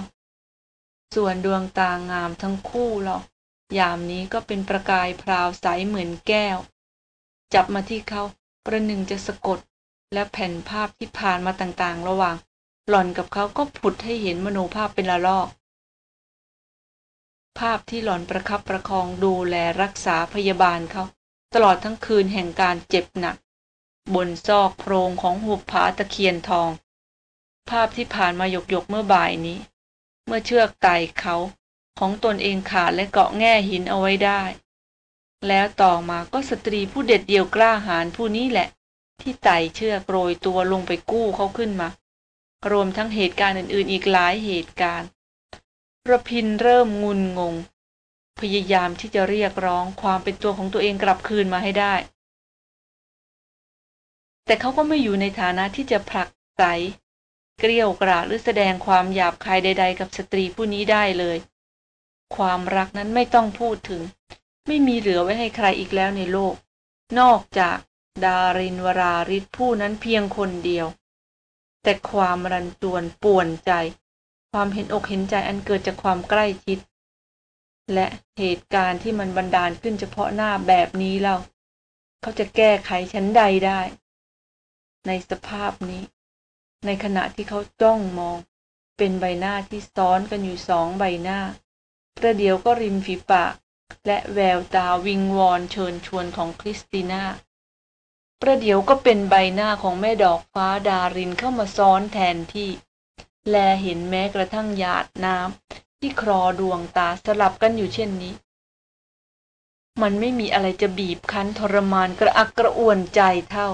ส่วนดวงตางามทั้งคู่หรอก ยามนี้ก็เป็นประกายพราวใสเหมือนแก้ว จับมาที่เขาประหนึ่งจะสะกด และแผ่นภาพที่ผ่านมาต่างๆ ระหว่าง หล่อนกับเขาก็ผุดให้เห็นมโนภาพเป็นละลอก ภาพที่หล่อนประคับประคองดูแลรักษาพยาบาลเขา ตลอดทั้งคืนแห่งการเจ็บหนัก บนซอกโพรงของหุบผาตะเคียนทอง ภาพที่ผ่านมาหยกๆเมื่อบ่ายนี้ เมื่อเชือกไต่เขาของตนเองขาดและเกาะแง่หินเอาไว้ได้ แล้วต่อมาก็สตรีผู้เด็ดเดี่ยวกล้าหาญผู้นี้แหละ ที่ไต่เชือกโรยตัวลงไปกู้เขาขึ้นมา รวมทั้งเหตุการณ์อื่นๆ อีกหลายเหตุการณ์ระพินเริ่มงุนงง พยายามที่จะเรียกร้องความเป็นตัวของตัวเองกลับคืนมาให้ได้ แต่เขาก็ไม่อยู่ในฐานะที่จะผลักไส เกลี้ยวกราดหรือแสดงความหยาบคายใด ๆ กับสตรีผู้นี้ได้เลย ความรักนั้นไม่ต้องพูดถึง ไม่มีเหลือไว้ให้ใครอีกแล้วในโลก นอกจากดารินวราริศผู้นั้นเพียงคนเดียว แต่ความรันจวนป่วนใจ ความเห็นอกเห็นใจอันเกิดจากความใกล้ชิด และเหตุการณ์ที่มันบันดาลขึ้นเฉพาะหน้าแบบนี้เล่าเขาจะแก้ไขชั้นใดได้ ในสภาพนี้ ในขณะที่เขาจ้องมอง เป็นใบหน้าที่ซ้อนกันอยู่สองใบหน้า ประเดี๋ยวก็ริมฝีปาก และแววตาวิงวอนเชิญชวนของคริสติน่า ประเดี๋ยวก็เป็นใบหน้าของแม่ดอกฟ้าดารินเข้ามาซ้อนแทนที่ แลเห็นแม้กระทั่งหยาดน้ำที่คลอดวงตาสลับกันอยู่เช่นนี้มันไม่มีอะไรจะบีบคั้นทรมานกระอักกระอ่วนใจเท่า